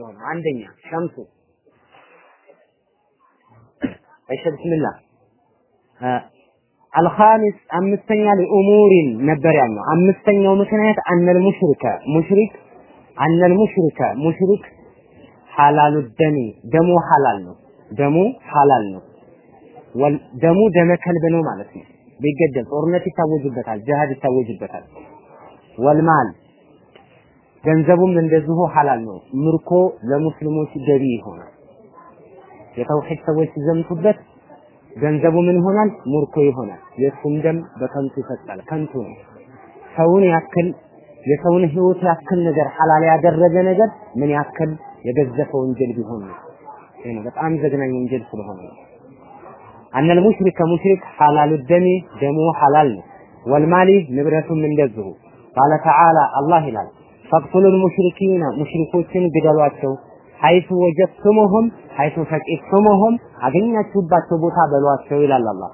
የሆኑ አንደኛ ሸምሱ እሺ ብስሚላህ አልኻሚስ አምስተኛ ለኡሙሪን ነበር ያልነው። አምስተኛው ምክንያት አነል ሙሽሪከ ሙሽሪክ አነል ሙሽሪከ ሙሽሪክ ሐላሉ ደሚ ደሙ ሐላል ነው። ደሙ ሐላል ነው። ደሙ ደመ ከልብ ነው ማለት ነው። ቢገደል ጦርነት ይታወጅበታል፣ ጅሃድ ይታወጅበታል። ወልማል ገንዘቡም እንደዚሁ ሐላል ነው። ምርኮ ለሙስሊሞች ገቢ ይሆናል። የተውሂድ ሰዎች ሲዘምቱበት ገንዘቡ ምን ይሆናል? ሙርኮ ይሆናል። የእሱም ደም በከንቱ ይፈሳል። ከንቱ ነው። ሰውን ያክል የሰውን ህይወት ያክል ነገር ሐላል ያደረገ ነገር ምን ያክል የገዘፈ ወንጀል ቢሆን ነው። ይሄ ነው በጣም ዘግናኝ ወንጀል ስለሆነ ነው። አነል ሙሽሪክ ከሙሽሪክ ሐላሉ ደሚ ደሙ ሐላል ነው። ወልማሊ ንብረቱም እንደዚሁ ቃለ ተዓላ አላህ ይላል ፈቅቱሉል ሙሽሪኪነ ሙሽሪኮችን ግደሏቸው ሐይቱ ወጀድቱሙሁም ሐይቱ ፈቂድቱሙሁም አገኛችሁባቸው ቦታ በሏቸው ይላል አላህ።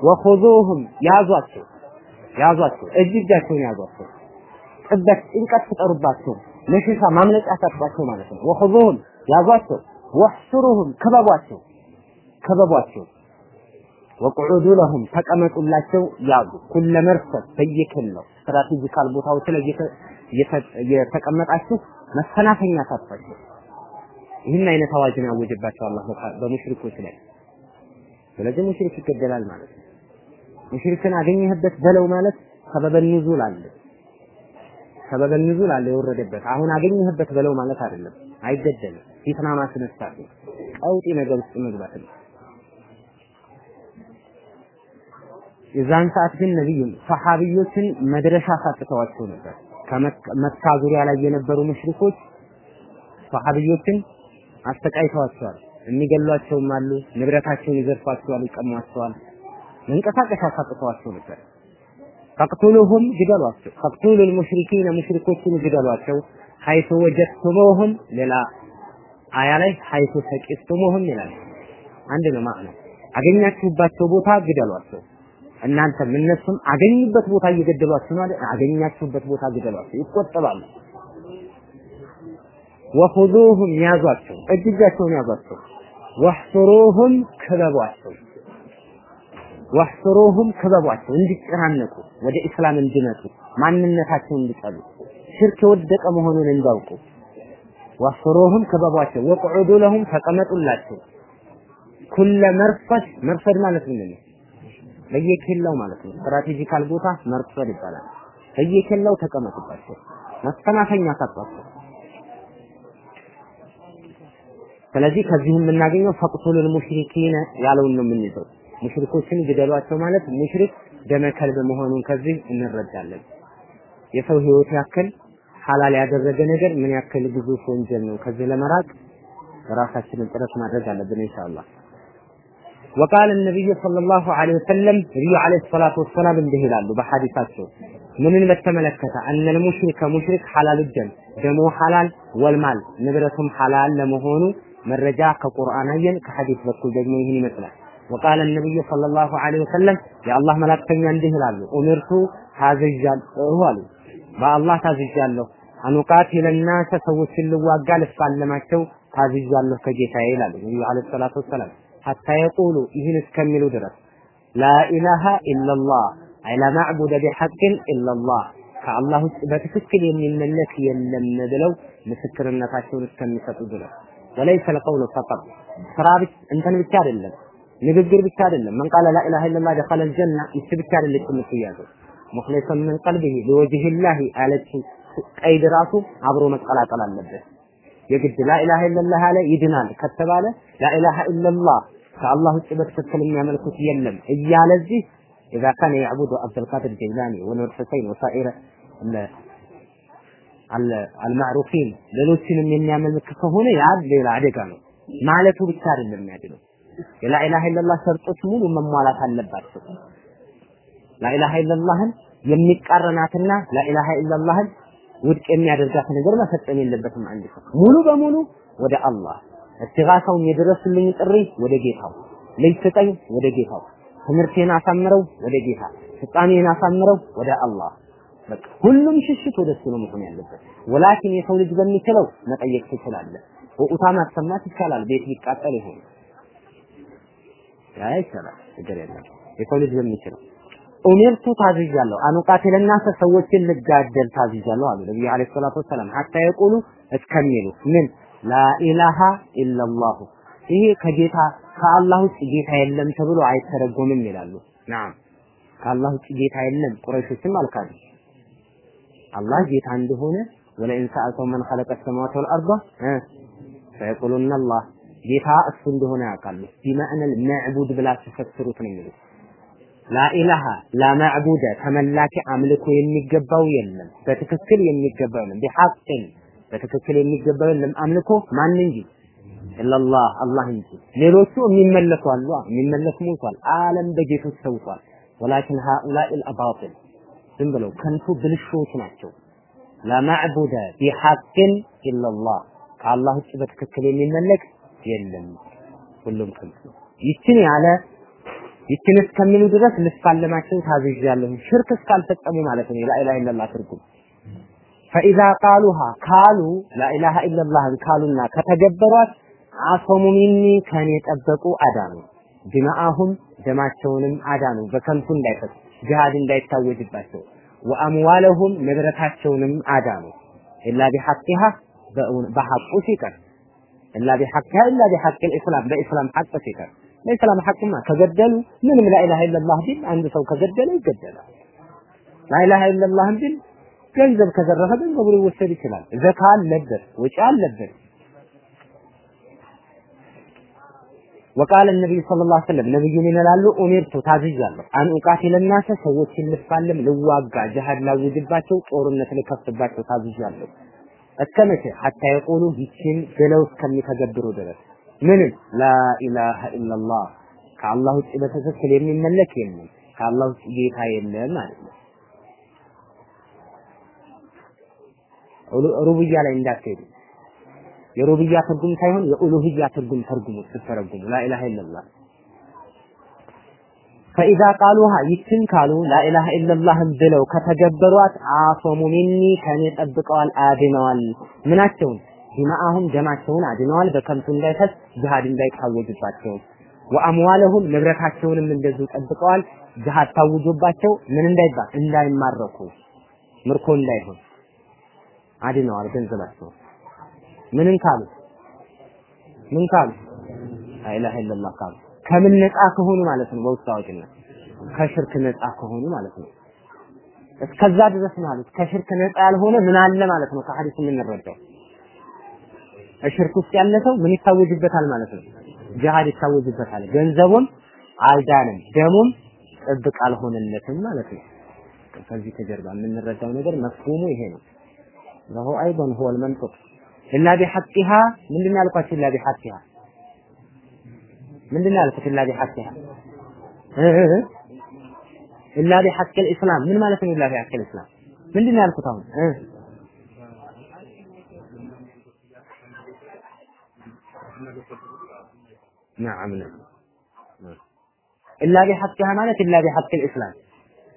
ወኹዙሁም ያዟቸው ያዟቸው እጅ ያዟቸው። ጥበት ጭንቀት ፍጠሩባቸው፣ መሸሻ ማምለጫ ሰጧቸው ማለት ነው። ወኹዙሁም ያዟቸው፣ ወሕሱሩሁም ክበቧቸው ክበቧቸው ወቁዑዱ ለሁም ተቀመጡላቸው ያዙ ኩለ መርሰድ በየክልለው ስትራቴጂካል ቦታዎች ላይ የተቀመጣችሁ መሰናፈኛ ሳትፏቸው ይህን አይነት አዋጅን ያወጀባቸው አላህ በሙሽሪኮች ላይ። ስለዚህ ሙሽሪክ ይገደላል ማለት ነው። ሙሽሪክን አገኘህበት በለው ማለት ሰበበ ኑዙል አለ። ሰበበ ኑዙል አለ የወረደበት። አሁን አገኘህበት በለው ማለት አይደለም። አይገደልም። ፊትና ማስነሳት ቀውጢ ነገር ውስጥ መግባት ነው። የዛን ሰዓት ግን ነብዩን ሰሃቢዮችን መድረሻ ሳጥተዋቸው ነበር። ከመካ ዙሪያ ላይ የነበሩ ሙሽሪኮች ሰሃቢዮችን አስተቃይተዋቸዋል። የሚገሏቸውም አሉ፣ ንብረታቸውን ይዘርፏቸዋል፣ ይቀሟቸዋል። መንቀሳቀሻ ሳጥተዋቸው ነበር። ፈቅቱሉሁም ግደሏቸው፣ ፈቅቱሉል ሙሽሪኪነ ሙሽሪኮችን ግደሏቸው፣ ሐይቱ ወጀድቱሙሁም ሌላ አያ ላይ ሐይቱ ሰቂፍቱሙሁም ይላል። አንድ ነው ማዕናው። አገኛችሁባቸው ቦታ ግደሏቸው። እናንተም እነሱም አገኙበት ቦታ እየገደሏችሁ ነው አይደል? አገኛችሁበት ቦታ ግደሏቸው፣ ይቆጠባሉ። ወኹዙሁም ያዟቸው፣ እጅ እጃቸውን ያዟቸው። ወሕሱሩሁም ክበቧቸው፣ ወሕሱሩሁም ክበቧቸው፣ እንዲጨናነቁ ወደ እስላም እንዲመጡ ማንነታቸውን እንዲጠሉ ሽርክ የወደቀ መሆኑን እንዲያውቁ ወሕሱሩሁም ክበቧቸው። ወቅዑዱ ለሁም ተቀመጡላቸው። ኩለ መርፈድ መርፈድ ማለት ምንድን ነው? በየኬላው ማለት ነው። ስትራቴጂካል ቦታ መርፈድ ይባላል። በየኬላው ተቀመጡባቸው፣ መፈናፈኛ ሳጧቸው። ስለዚህ ከዚህ የምናገኘው ፈቅቱሉል ሙሽሪኪነ ያለውን ነው የምንይዘው። ሙሽሪኮችን ግደሏቸው ማለት ሙሽሪክ ደመ ከልብ መሆኑን ከዚህ እንረዳለን። የሰው ህይወት ያክል ሐላል ያደረገ ነገር ምን ያክል ግዙፍ ወንጀል ነው። ከዚህ ለመራቅ ራሳችንን ጥረት ማድረግ አለብን ኢንሻአላህ። ወቃለ ነብዩ ሰለላሁ ዐለይሂ ወሰለም ነብዩ ዐለይሂ ሰላቱ ወሰላም እንዲህ ይላሉ በሐዲሳቸው። ምንን በተመለከተ? አነል ሙሽሪከ ሙሽሪክ ሐላል ደም ደሞ ሐላል ወልማል ንብረቱም ሐላል ለመሆኑ መረጃ ከቁርአን አየን፣ ከሐዲስ በኩል ደግሞ ይህን ይመስላል። ወቃለ ነብዩ ሰለላሁ ዐለይሂ ወሰለም የአላህ መላእክተኛ እንዲህ ይላሉ። ኡሚርቱ ታዝዣለሁ አሉ። በአላህ ታዝዣለሁ። አኑቃቲለ ናሰ ሰዎችን ልዋጋ ልፋለማቸው ታዝዣለሁ ከጌታዬ ይላሉ። ነብዩ ዐለይሂ ሰላቱ ወሰላም ሐታ የቁሉ ይህን እስከሚሉ ድረስ ላኢላሃ ኢለላህ አይ ላ ማዕቡደ ቢሐቅን ኢለላህ ከአላህ ውጭ በትክክል የሚመለክ የለም ብለው ምስክርነታቸውን እስከሚሰጡ ድረስ። ወለይሰ ለቀውሉ ፈቀጥ ስራ እንትን ብቻ አይደለም ንግግር ብቻ አይደለም። መን ቃለ ላኢላሃ ኢለላህ ደኸለ አልጀና ይች ብቻ አይደለች የምትያዘው። ሙኽሊሰን ምን ቀልቢሂ ሊወጅሂላህ አለችው ቀይድ ራሱ አብሮ መቀላቀል አለበት የግድ ላኢላሃ ኢለላህ አለ ይድናል ከተባለ ላኢላሃ ኢለላህ ከአላህ ውጭ በትክክል የሚያመልኩት የለም እያለዚህ ኢዛ ካነ ያዕቡዱ አብዱልቃድር ጀይላኒ ወኑር ሁሰይን ወሳኢረ አልማዕሩፊን ሌሎችንም የሚያመልክ ከሆነ ያ ሌላ አደጋ ነው። ማለቱ ብቻ አይደለም የሚያድነው። የላኢላሃ ኢለላህ ሸርጦች ሙሉ መሟላት አለባቸው። ላኢላሃ ኢለላህን የሚቃረናትና ላኢላሃ ኢለላህን ውድቅ የሚያደርጋት ነገር መፈጸም የለበትም አንድ ሰው ሙሉ በሙሉ ወደ አላህ እስቲጋሳውን የደረሱልኝ ጥሪ ወደ ጌታው ልጅ ስጠኝ ወደ ጌታው ትምህርቴን አሳምረው ወደ ጌታ ፍጻሜን አሳምረው ወደ አላህ በቃ ሁሉም ሽሽት ወደ እሱ ነው መሆን ያለበት ወላኪን የሰው ልጅ በሚችለው መጠየቅ ትችላለህ። ውኡታ ማሰማት ይቻላል። ቤት ሊቃጠል ይሆን ያ ይቻላል፣ ችግር የለም። የሰው ልጅ በሚችለው ኡሚርቱ ታዝዣለሁ አኑቃቴልና ሰዎችን ልጋደል ታዝዣለሁ አሉ ነብዩ አለይሂ ሰላቱ ወሰላም ሐታ የቁሉ እስከሚሉ ምን ላኢላሃ ኢላላሁ ይሄ ከጌታ ከአላህ ውጭ ጌታ የለም ተብሎ አይተረጎምም ይላሉ። ናም ከአላህ ውጭ ጌታ የለም ቁረይሾችም አልካዱ። አላህ ጌታ እንደሆነ ወለኢን ሰአልተው መን ኸለቀ ሰማዋት ወልአርዳ ፈየቁሉነ አላህ ጌታ እሱ እንደሆነ ያውቃሉ። ቢመዕነል መዕቡድ ብላችሁ ፈስሩት ነው የሚሉት። ላኢላሃ ላመዕቡደ ተመላኪ አምልኮ የሚገባው የለም፣ በትክክል የሚገባው የለም። ቢሐቅን በትክክል የሚገባው የለም አምልኮ ማን እንጂ ኢላላህ አላህ እንጂ። ሌሎቹ የሚመለኩ አሉ፣ የሚመለክ ሞልቷል። ዓለም በጌቶች ተውጧል። ወላኪን ሃኡላኢል አባጢል ዝም ብለው ከንቱ ብልሾች ናቸው። ላማዕቡደ ቢሐቅን ኢላላህ ከአላህ ውጭ በትክክል የሚመለክ የለም፣ ሁሉም ከንቱ ይችን ያለ ይችን እስከሚሉ ድረስ ልፋለማቸው ታዝዣለሁ። ሽርክ እስካልፈጸሙ ማለት ነው። ላኢላሃ ኢለላህ ትርጉም فإذا قالوها ካሉ لا إله إلا الله ን ካሉና ከተገበሯት عصموا مني ከኔ ጠበቁ አዳኑ። دماءهم ደማቸውንም አዳኑ፣ በከንቱ እንዳይፈስ ጅሃድ እንዳይታወጅባቸው። وأموالهم ንብረታቸውንም አዳኑ። إلا بحقها በሐቁ ሲቀር إلا بحقها إلا بحق الإسلام በኢስላም ሐቅ ሲቀር ለኢስላም ሐቅማ ከገደሉ ምንም لا إله إلا الله ቢል አንድ ሰው ከገደለ ይገደላል። ላኢላሃ ኢለላህ ቢል ገንዘብ ከዘረፈ ገንዘቡ ሊወሰድ ይችላል። ዘካ አለበት፣ ወጪ አለበት። ወቃለ ነብዩ ሰለላሁ ዐለይሂ ወሰለም ነብዩ ምን ይላሉ? ኡሚርቱ ታዝዣለሁ አን ኡቃቲለ ናሰ ሰዎችን ልፋለም፣ ልዋጋ፣ ጅሃድ ላውጅባቸው፣ ጦርነት ልከፍትባቸው ታዝዣለሁ። እስከ መቼ? ሐታ የቆሉ ይችን ብለው እስከሚተገብሩ ድረስ ምንም ላኢላሃ ኢላላህ ከአላህ ውጭ በትክክል የሚመለክ የለም፣ ከአላህ ውጭ ጌታ የለም ማለት ነው። ሩብያ ላይ እንዳትሄዱ። የሩብያ ትርጉም ሳይሆን የኡሉህያ ትርጉም ተርጉሙ ስትተረጉሙ ላኢላሃ ኢለላህ ፈኢዛ ቃሉሃ ይችን ካሉ ላኢላሃ ኢለላህን ብለው ከተገበሯት አሶሙ ሚኒ ከኔ ጠብቀዋል፣ አድነዋል። ምናቸውን ዲማአሁም ደማቸውን አድነዋል፣ በከንቱ እንዳይፈስ ጅሃድ እንዳይታወጅባቸው። ወአምዋለሁም ንብረታቸውንም እንደዚሁ ጠብቀዋል፣ ጅሃድ ታውጆባቸው ምን እንዳይባል እንዳይማረኩ ምርኮ እንዳይሆን አድነዋል ገንዘባቸው። ምንን ካሉ ምን ካሉ ላኢላሃ ኢለላህ ካሉ ከምን ነፃ ከሆኑ ማለት ነው። በውስጥ አዋቂነት ከሽርክ ነፃ ከሆኑ ማለት ነው። እስከዛ ድረስ ማለት ከሽርክ ነፃ ያልሆነ ምን አለ ማለት ነው። ከሐዲስ የምንረዳው ሽርክ ውስጥ ያለ ሰው ምን ይታወጅበታል ማለት ነው። ጅሃድ ይታወጅበታል። ገንዘቡም አልዳንም፣ ደሙም ጥብቅ አልሆነለትም ማለት ነው። ከዚህ ከጀርባ የምንረዳው ነገር مفهوم ኡ ይሄ ነው። له أيضا هو المنطوق إلا بحقها ምንድን ያልኳችሁ? إلا بحقها ምንድን ያልኩት? إلا بحقها إلا بحق الإسلام ምን ማለት ነው? إلا بحق الإسلام ምንድን ያልኩት? አሁን نعم ነው إلا بحقها ማለት إلا بحق الإسلام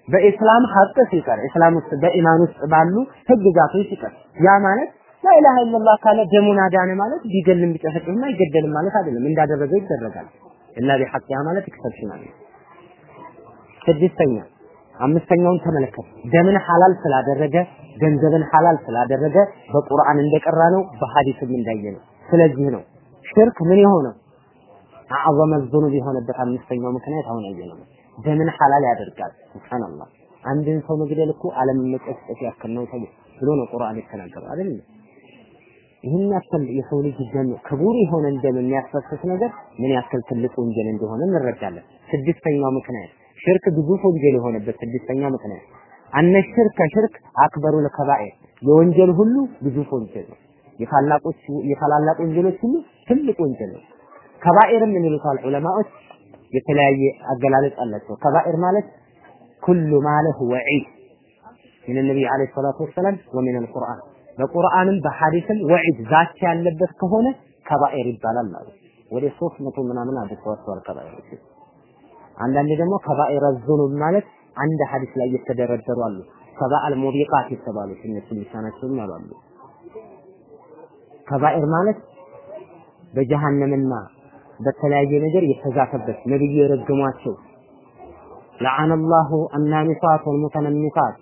በኢስላም ሐቅ ሲቀር እስላም ውስጥ በኢማን ውስጥ ባሉ ህግጋቶች ሲቀር ያ ማለት لا إله إلا الله ካለ ደሙን አዳነ ማለት ቢገልም ቢጨፈጭፍም አይገደልም ማለት አይደለም። እንዳደረገው ይደረጋል። إلا بحقها ማለት exceptional ነው። ስድስተኛ አምስተኛውን ተመለከት። ደምን ሐላል ስላደረገ ገንዘብን ሐላል ስላደረገ በቁርአን እንደቀራ ነው፣ በሐዲስም እንዳየ ነው። ስለዚህ ነው ሽርክ ምን የሆነው አዕዘመ ዙኑብ የሆነበት አምስተኛው ምክንያት አሁን ያየነው ደምን ሐላል ያደርጋል። ሱብሃንአላህ አንድን ሰው መግደል እኮ ዓለምን መጨፍጨፍ ያክል ነው ብሎ ነው ቁርአን የተናገረው አይደል? ይህን ያክል የሰው ልጅ ደም ክቡር የሆነ ደም የሚያስፈስስ ነገር ምን ያክል ትልቅ ወንጀል እንደሆነ እንረዳለን። ስድስተኛው ምክንያት ሽርክ ግዙፍ ወንጀል የሆነበት ስድስተኛው ምክንያት አነ ሽርክ ሽርክ አክበሩ ለከባኤር የወንጀል ሁሉ ግዙፍ ወንጀል ነው። የታላቆች የታላላቅ ወንጀሎች ሁሉ ትልቅ ወንጀል ነው። ከባኤርም ምን ይሉታል ዑለማዎች የተለያየ አገላለጽ አላቸው። ከባኤር ማለት ኩሉ ማለሁ ወዒድ ምን ነብይ አለይሂ ሰላቱ ወሰላም ወሚን አልቁርአን በቁርአንም በሐዲስም ወዒድ ዛቻ ያለበት ከሆነ ከባኤር ይባላል ማለት ወደ ሶስት መቶ ምናምን አድርሰዋቸዋል ከባኤሮች። አንዳንዴ ደግሞ ከባኤር ዙኑብ ማለት አንድ ሐዲስ ላይ የተደረደሩ አሉ። ሰባ አልሙቢቃት የተባሉት እነሱ ሊሳናቸውም ያሉ ከባኤር ማለት በጀሃነምና በተለያየ ነገር የተዛተበት ነብዩ የረገሟቸው ለዓነላሁ አናሚሳት ወልሙተነሚሳት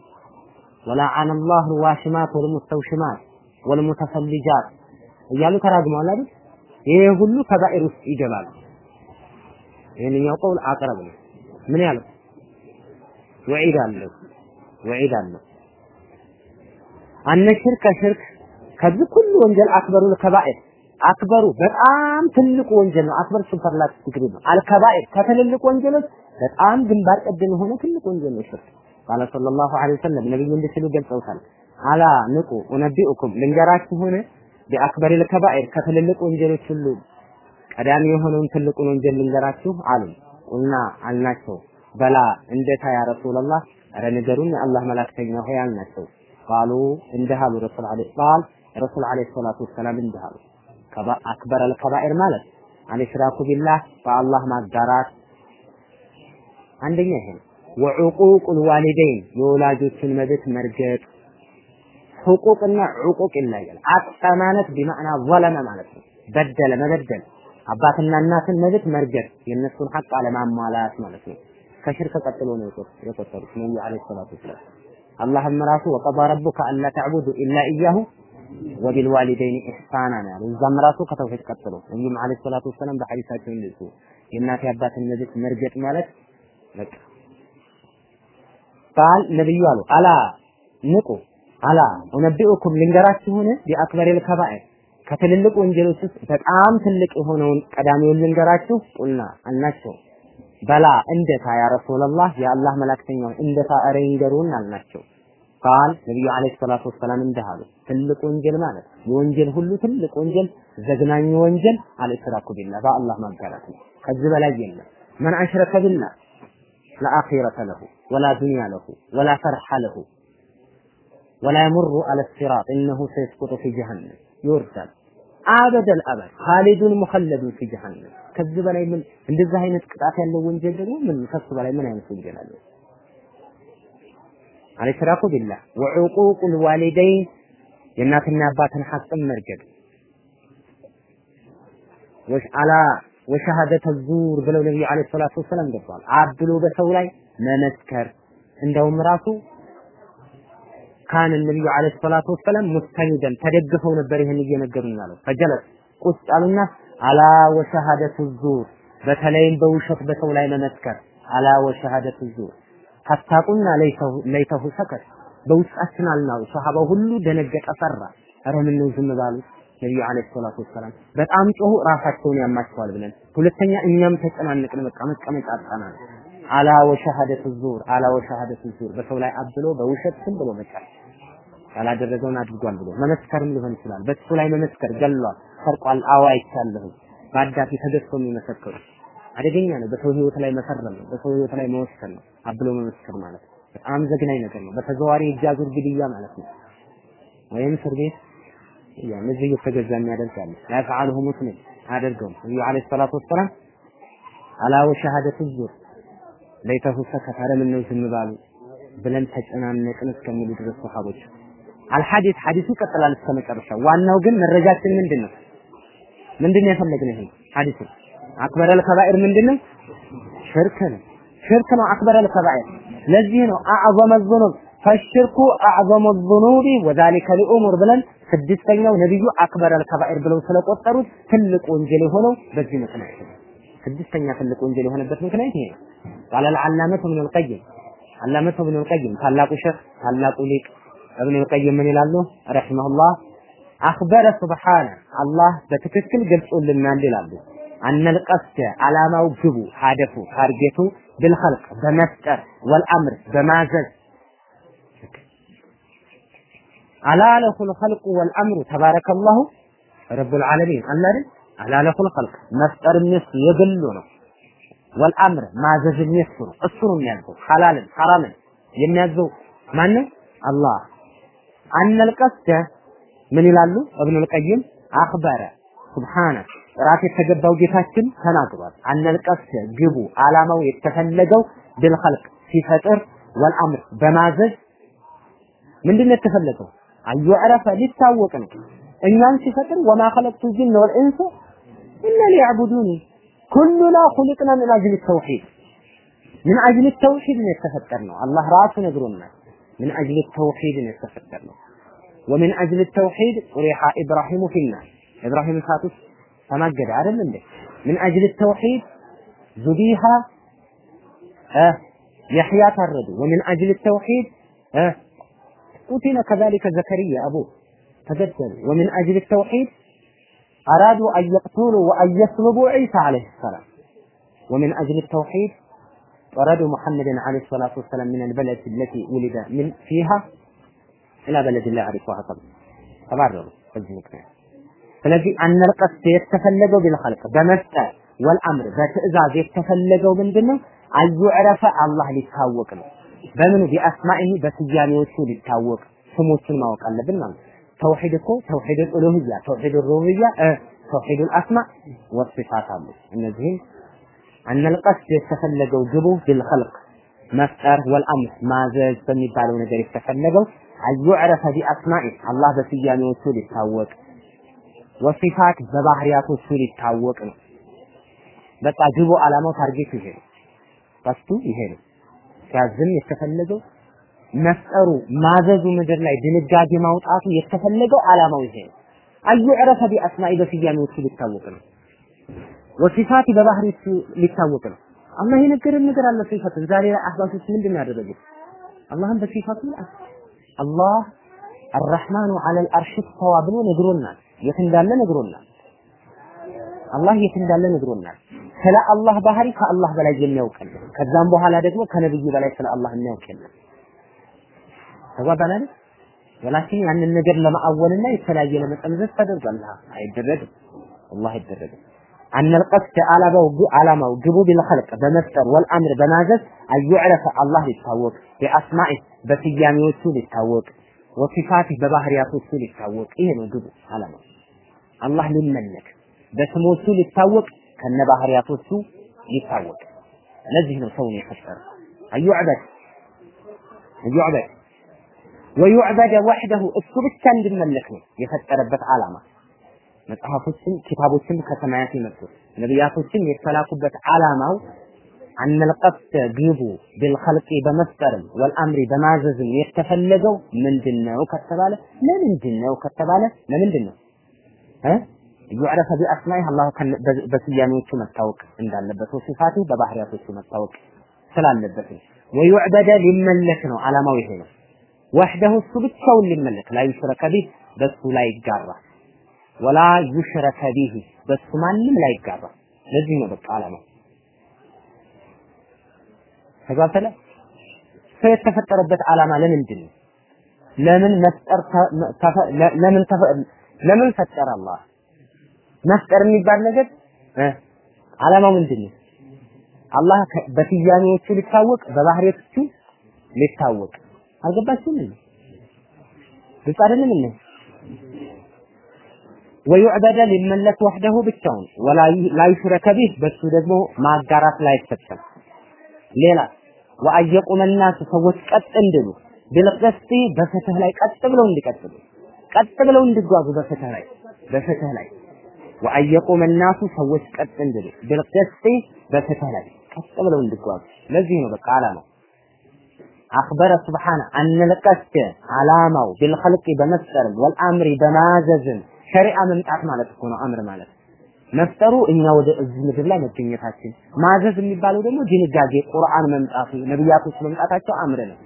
ወለዓነላሁ ዋሽማት ወልሙስተውሽማት ወልሙተፈልጃት እያሉ ተራግመዋል አይደል? ይሄ ሁሉ ከባኤር ውስጥ ይገባል። ይህንኛው ቀውል አቅረብ ነው። ምን ያለው ወዒድ አለው ወዒድ አለው አነ ሽርክ ሽርክ ከዚህ ሁሉ ወንጀል አክበሩ ከባኤር አክበሩ በጣም ትልቁ ወንጀል ነው። አክበር ሱፐርላት ዲግሪ ነው። አልከባኤር ከትልልቅ ወንጀሎች በጣም ግንባር ቀደም የሆነ ትልቅ ወንጀል ነው ሽርክ። ቃለ ሰለላሁ ዐለይሂ ወሰለም ነብዩ እንዲህ ሲሉ ገልጸውታል። አላ ንቁ ኡነቢኡኩም ልንገራችሁ ሆነ ቢአክበር ልከባኤር ከትልልቅ ወንጀሎች ሁሉ ቀዳሚ የሆነውን ትልቁን ወንጀል ልንገራችሁ አሉ። ቁልና አልናቸው በላ እንዴታ ያ ረሱላህ ኧረ ንገሩን የአላህ መላክተኛ ሆይ አልናቸው። ቃሉ እንዲህ አሉ ረሱል ቃል ዐለይሂ ሰላቱ ወሰላም እንዲህ አክበር አልከባኤር ማለት አልሽራኩ ቢላህ በአላህ ማጋራት አንደኛ ይሄ ነው። ወዑቁቁል ዋሊደይን የወላጆችን መብት መርገጥ ሁቁቅና ዑቁቅ ይለያል። አጠ ማለት ቢማዕና ዘለመ ማለት ነው። በደለ መበደል፣ አባትና እናትን መብት መርገጥ፣ የእነሱን ሐቅ አለማሟላት ማለት ነው። ከሽርክ ቀጥሎ ነው የቆጠሩት ነብዩ አለይሂ ሰላቱ ወሰላም። አላህም ራሱ ወቀዳ ረቡከ አላ ተዕቡዱ ኢላ ኢያሁ ወቢልዋሊደይን ኢሕሳና ነው ያለው። እዛም ራሱ ከተውሂድ ቀጥሎ ነብዩም አለይሂ ሰላቱ ወሰላም በሐዲሳቸው እንደዚሁ የእናት የአባትን መርገጥ ማለት በቃ ቃል ነብዩ አሉ። አላ ንቁ አላ ኡነቢኡኩም ልንገራችሁን? ቢአክበሪል ከባኤር ከትልልቅ ወንጀሎች ውስጥ በጣም ትልቅ የሆነውን ቀዳሚውን ልንገራችሁ። ቁልና አልናቸው። በላ እንደታ ያ ረሱላህ የአላህ መላክተኛ እንደታ ኧረ አልናቸው ቃል ነቢዩ አለይሂ ሰላቱ ወሰላም እንዲህ አሉ። ትልቅ ወንጀል ማለት የወንጀል ሁሉ ትልቅ ወንጀል፣ ዘግናኝ ወንጀል አልእሽራኩ ቢላህ በአላህ ማጋራት ነው። ከዚህ በላይ የለም። መን አሽረከ ቢላህ ለአኺረተ ለሁ ወላ ዱንያ ለሁ ወላ ፈርሐ ለሁ ወላ የሙሩ አለ ሲራጥ እነሁ ሰይስቁጡ ፊ ጀሃነም ይወርዳል። አበደል አበድ ካሊዱን ሙኸለዱን ፊ ጀሃነም። ከዚህ በላይ ምን እንደዚህ አይነት ቅጣት ያለው ወንጀል ደግሞ ምን ከሱ በላይ ምን አይነት ወንጀል አለው? አልሽራኩ ቢላህ ወዑቁቁል ዋሊደይን የእናትና አባትን ሐቅም መርገጥ ወሽ አላ ወሸሃደተ ዙር ብለው ነብዩ አለይሂ ሰላቱ ወሰላም ገብተዋል። አብሎ በሰው ላይ መመስከር እንደውም ራሱ ካን ነብዩ አለይሂ ሰላቱ ወሰላም ሙስተኒደን ተደግፈው ነበር ይህን እየነገሩኝ አለው። ፈጀለስ ቁጭ አሉና አላ ወሸሃደቱ ዙር በተለይም በውሸት በሰው ላይ መመስከር አላ ወሸሃደቱ ዙር ሀታቁና ለይተሁ ሰከት በውስጣችን አልናው ሰሃባው ሁሉ ደነገጠ፣ ፈራ። ኧረ ምን ነው ዝም ባሉት ነብዩ አለይሂ ሰላቱ ወሰላም በጣም ጮሁ፣ ራሳቸውን ያማቸዋል ብለን። ሁለተኛ እኛም ተጨናነቅን፣ በቃ መቀመጫ አጣናል። አላ ወሸሃደቱ ዙር አላ ወሸሃደቱ ዙር በሰው ላይ አብሎ በውሸት ስም ብሎ መጫል ያላደረገውን አድርጓል ብሎ መመስከርም ሊሆን ይችላል። በሱ ላይ መመስከር ገሏል፣ ሰርቋል፣ አዋ አይቻለሁ በአዳፊ ተገዝቶ የሚመሰክሩ አደገኛ ነው። በሰው ህይወት ላይ መፈረም ነው። በሰው ህይወት ላይ መወሰን ነው። አብሎ መመስከር ማለት በጣም ዘግናኝ ነገር ነው። በተዘዋዋሪ እጅ አዙር ግድያ ማለት ነው። ወይም እስር ቤት እነዚህ እየተገዛ የሚያደርግ አለ። ሙስሊም አያደርገውም። ነብዩ አለይሂ ሰላቱ ወሰላም አላ ወሸሃደቱ ዙር ለይተሁ ሰከተ ኧረ ምነው ዝም ባሉ ብለን ተጨናነቅን እስከሚሉ ድረስ ሰሃቦች አልሐዲስ ሐዲሱ ይቀጥላል እስከ መጨረሻ። ዋናው ግን መረጃችን ምንድን ነው? ምንድን ነው የፈለግነው? ይሄ ሐዲሱ أكبر الكبائر ምንድን ነው? ሽርክ ነው። ሽርክ ነው أكبر الكبائر። ለዚህ ነው أعظم الذنوب فالشرك أعظم الذنوب وذلك لأمور ብለን ስድስተኛው ነብዩ أكبر الكبائر ብለው ስለቆጠሩት ትልቅ ወንጀል የሆነው በዚህ ምክንያት ነው። ስድስተኛ ትልቅ ወንጀል የሆነበት ምክንያት ይሄ ነው። قال العلامة ኢብኑል ቀይም العلامة ኢብኑል ቀይም ታላቁ ሸህ ታላቁ ሊቅ ኢብኑል ቀይም ምን ይላሉ رحمه الله أخبر سبحانه አላህ በትክክል ገልጾልናል ይላሉ። أن القصد ዓላማው ግቡ هدف ኡ target ኡ بالخلق በመፍጠር والأمر በማዘዝ ألا له الخلق والأمر تبارك الله رب العالمين አለ አይደል? ألا له الخلق መፍጠር የሱ የግሉ ነው። والأمر ማዘዝ የሱ ነው። እሱ ነው የሚያዘው ሐላልን ሐራምን የሚያዘው ማነው? አላህ አነል ምን ይላሉ እብኑል ቀይም አኽበረ ሱብሓነ ጥራት የተገባው ጌታችን ተናግሯል። አነል ቀስደ ግቡ ዓላማው የተፈለገው ብልኸልቅ ሲፈጥር ወልአምር በማዘዝ ምንድን ነው የተፈለገው? አዩዕረፈ ሊታወቅ ነው። እኛን ሲፈጥር ወማ ኸለቅቱ ጅነ ወልኢንሰ ኢላ ሊያዕቡዱኒ ኩሉና ኹሊቅና ምን አጅል ተውሂድ ምን አጅል ተውሂድ ነው የተፈጠርነው። አላህ ራሱ ነግሮናል። ምን አጅል ተውሂድ ነው የተፈጠርነው። ወምን አጅል ተውሂድ ጡሪሐ ኢብራሂሙ ፊናር ኢብራሂም እሳት ውስጥ ተማገደ አይደል እንዴ? ምን አጅል ተውሂድ ዙቢሃ يحيى ታረዱ ومن أجل التوحيد قتل كذلك زكريا أبوه تقدم ومن أجل التوحيد أرادوا أن يقتلوا وأن يصلبوا عيسى عليه السلام ومن أجل التوحيد طردوا محمد عليه الصلاة والسلام من البلد التي ولد من فيها إلى بلد لا يعرفها طبعا تبرروا በዚህ ምክንያት ስለዚህ አነልቀስ የተፈለገው ቢልኸልቅ በመፍጠር ወልአምር በትእዛዝ የተፈለገው ምንድነው? አዩዕረፈ አላህ ሊታወቅ ነው። በምኑ? ቢአስማኢሂ በስያሜዎቹ ሊታወቅ ስሞቹን ማወቅ አለብን ማለት ተውሂድ እኮ ተውሂድ ኡሉሂያ ተውሂድ ሩቡቢያ ተውሂድ አስማ ወሲፋት አሉ። እነዚህም አነልቀስ የተፈለገው ግቡ ቢልኸልቅ መፍጠር ወልአምር ማዘዝ በሚባለው ነገር የተፈለገው አዩዕረፈ ቢአስማኢ አላህ በስያሜዎቹ ሊታወቅ ወሲፋት በባህሪያቶቹ ሊታወቅ ነው። በቃ ግቡ ዓላማው ታርጌቱ ይሄ ነው። ፈስቱ ይሄ ነው። ሲያዝም የተፈለገው መፍጠሩ ማዘዙ ምድር ላይ ድንጋጌ ማውጣቱ የተፈለገው ዓላማው ይሄ ነው። አዩዕረፈ ቢአስማኢ በስያሜዎቹ ሊታወቅ ነው። ወሲፋት በባህሪዎቹ ሊታወቅ ነው። አላህ የነገረን ነገር አለ ሲፈትን ዛሬ አህባሾች ምንድን ነው ያደረጉት? አላህን በሲፋቱ አላህ አርረህማኑ ዐለል አርሽ ተዋ ብሎ ነግሮናል። የት እንዳለ ነግሮናል። አላህ የት እንዳለ ነግሮናል። ስለ አላህ ባህሪ ከአላህ በላይ የሚያውቅ የለም። ከዛም በኋላ ደግሞ ከነብዩ በላይ ስለ አላህ የሚያውቅ የለም። ተጓባን አይደል? ወላኪን ያንን ነገር ለማአወልና የተለያየ ለመጠምዘዝ ተደርጓል። አይደረግም፣ አላህ አይደረግም። أن القصد علامة ግቡ بالخلق በመፍጠር ወልአምር በማዘዝ አዩዕረፈ አላህ ሊታወቅ በአስማኢ በስያሜዎቹ ሊታወቅ ወሲፋቲ በባህሪያቶቹ ሊታወቅ ይሄ ነው ግቡ ዓላማው። አላህ ሊመለክ በስሞቹ ሊታወቅ ከነ ባህሪያቶቹ ሊታወቅ። ለዚህ ነው ሰውን የፈጠረው። አዩዕበድ አዩዕበድ ወዩዕበደ ወሕደሁ እሱ ብቻ እንዲመለክ ነው የፈጠረበት ዓላማ። መጽሐፎችን ኪታቦችን ከሰማያት የመጡት ነቢያቶችን የተላኩበት ዓላማው አነልቀስተ ግቡ ቢልኸልቂ በመፍጠርም ወልአምሪ በማዘዝም የተፈለገው ምንድነው ከተባለ ለምንድን ነው ከተባለ ለምንድን ነው ዩዕረፈ ቢአስማኢህ አላህ በስያሜዎቹ መታወቅ እንዳለበት ወሲፋቱ በባህሪያቶቹ መታወቅ ስላለበት ነው። ወዩዕበደ ሊመለክ ነው ዓላማው ይሄ ነው። ወህደሁ እሱ ብቻውን ሊመለክ ላ ዩሽረከ ቢህ በሱ ላይ ይጋራ ወላ ዩሽረከ ቢህ በሱ ማንም ላይ ይጋራ። ለዚህ ነው በቃ ዓላማው ተጋተለ ሰው የተፈጠረበት ዓላማ ለምንድን ነው? ለምን መፍጠር ለምን ለምን ፈጠረ አላህ? መፍጠር የሚባል ነገር ዓላማው ምንድን ነው? አላህ በስያሜዎቹ ሊታወቅ በባህሪዎቹ ሊታወቅ አልገባችሁም? ግልጽ አይደለም እንዴ? ወዩዕበደ ሊመለክ ወህደሁ ብቻውን ወላ ዩሽረከ ቢህ በሱ ደግሞ ማጋራት ላይ ሌላ ወአየቁመ ሰዎች ቀጥ እንድሉ ቢልቅስቲ በፍትህ ላይ ቀጥ ብለው እንዲቀጥሉ ቀጥ ብለው እንዲጓዙ በፍትህ ላይ በፍትህ ላይ። ወአየቁመ ናሱ ሰዎች ቀጥ እንድሉ ቢልቅስቲ በፍትህ ላይ ቀጥ ብለው እንዲጓዙ ለዚህ ነው በቃ ዓላማው። አኽበረ ስብሓነ አነልቀስት ዓላማው ቢልኸልቂ በመፍጠርም ወልአምሪ በማዘዝም። ሸሪዓ መምጣት ማለት እኮ ነው አምር ማለት። መፍጠሩ እኛ ወደ እዚህ ምድር ላይ መገኘታችን፣ ማዘዝ የሚባለው ደግሞ ድንጋጌ ቁርአን መምጣቱ ነቢያቶች መምጣታቸው አምር ነው።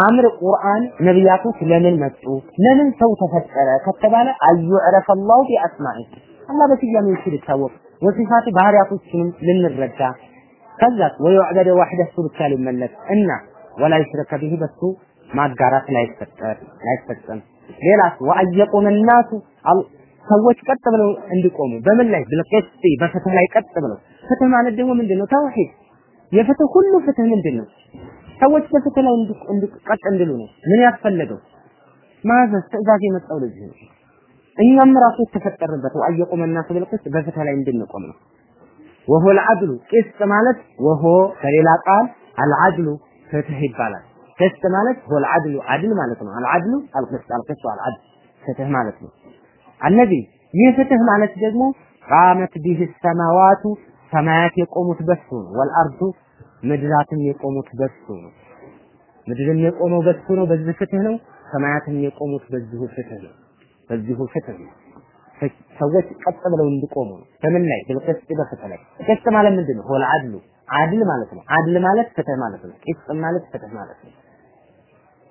አምር ቁርአን ነቢያቶች ለምን መጡ? ለምን ሰው ተፈጠረ ከተባለ አዩዕረፈ አላሁ ቢአስማኢ አላህ በስያሜዎቹ ሊታወቅ ወሲፋት ባህሪያቶችንም ልንረዳ። ከዛ ወዩዕበደ ዋሕደ እሱ ብቻ ሊመለክ እና ወላ ዩሽረከ ቢሂ በሱ ማጋራት ላይፈጠር ላይፈጸም። ሌላስ ወአየቁመ ናሱ ሰዎች ቀጥ ብለው እንዲቆሙ በምን ላይ? ብልቅስቲ በፍትህ ላይ ቀጥ ብለው። ፍትህ ማለት ደግሞ ምንድን ነው ተውሂድ። የፍትህ ሁሉ ፍትህ ምንድን ነው ሰዎች በፍትህ ላይ ቀጥ እንዲሉ ነው። ምን ያስፈለገው? ማዘዝ ትእዛዝ የመጣው ለዚህ ነው። እኛም ራሱ የተፈጠርንበት ወአየቁመ ናሱ ብልቅስት በፍትህ ላይ እንድንቆም ነው። ወሆ አልዓድሉ ቅስጥ ማለት ወሆ ከሌላ ቃል አልዓድሉ ፍትህ ይባላል። ቅስጥ ማለት ሆ አልዓድሉ አድል ማለት ነው። አልዓድሉ አልቅስጥ አልቅስጡ አልዓድል ፍትህ ማለት ነው። አለዚ ይህ ፍትህ ማለት ደግሞ ቃመት ቢህ ሰማዋቱ ሰማያት የቆሙት በሱ ነው። ወልአርዱ ምድራትም የቆሙት በሱ ነው። ምድርም የቆመው በሱ ነው፣ በዚህ ፍትህ ነው። ሰማያትም የቆሙት በዚሁ ፍትህ ነው። በዚሁ ፍትህ ነው። ሰዎች ቀጥ ብለው እንዲቆሙ ነው። በምን ላይ ብልቅስጥ በፍትህ ላይ። ቅስጥ ማለት ምንድን ነው? ሆል አድሉ አድል ማለት ነው። አድል ማለት ፍትህ ማለት ነው። ቅስጥ ማለት ፍትህ ማለት ነው።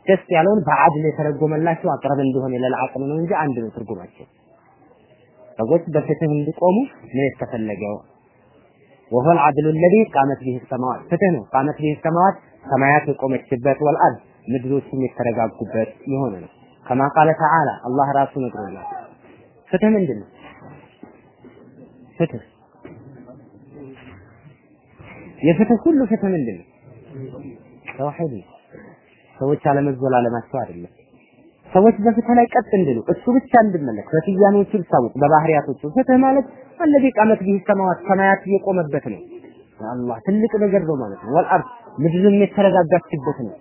ቅስጥ ያለውን በአድል የተረጎመላቸው አቅረብ እንደሆነ ለልዓቅል ነው እንጂ አንድ ነው ትርጉማቸው። ሰዎች በፍትህ እንዲቆሙ ነው የተፈለገው። وهو العدل الذي قامت به السماوات ፍትህ ነው። قامت به السماوات ሰማያት የቆመችበት ወልአርድ ምድሮችም የተረጋጉበት የሆነ ነው። ከማ ቃለ ተዓላ አላህ ራሱ ነግሮናል። ፍትህ ምንድን ነው? ፍትህ የፍትህ ሁሉ ፍትህ ምንድን ነው? ተውሂድ ነው። ሰዎች አለመዘላለማቸው አይደለም። ሰዎች በፍትህ ላይ ቀጥ እንድሉ እሱ ብቻ እንድመለክ በስያሜዎቹ ይታወቅ በባህሪያቶቹ ፍትህ ማለት አለዚ ቃመት ቢህ ሰማዋት ሰማያት የቆመበት ነው። አላህ ትልቅ ነገር ነው ማለት ነው። ወልአርድ ምድርም የተረጋጋችበት ነው።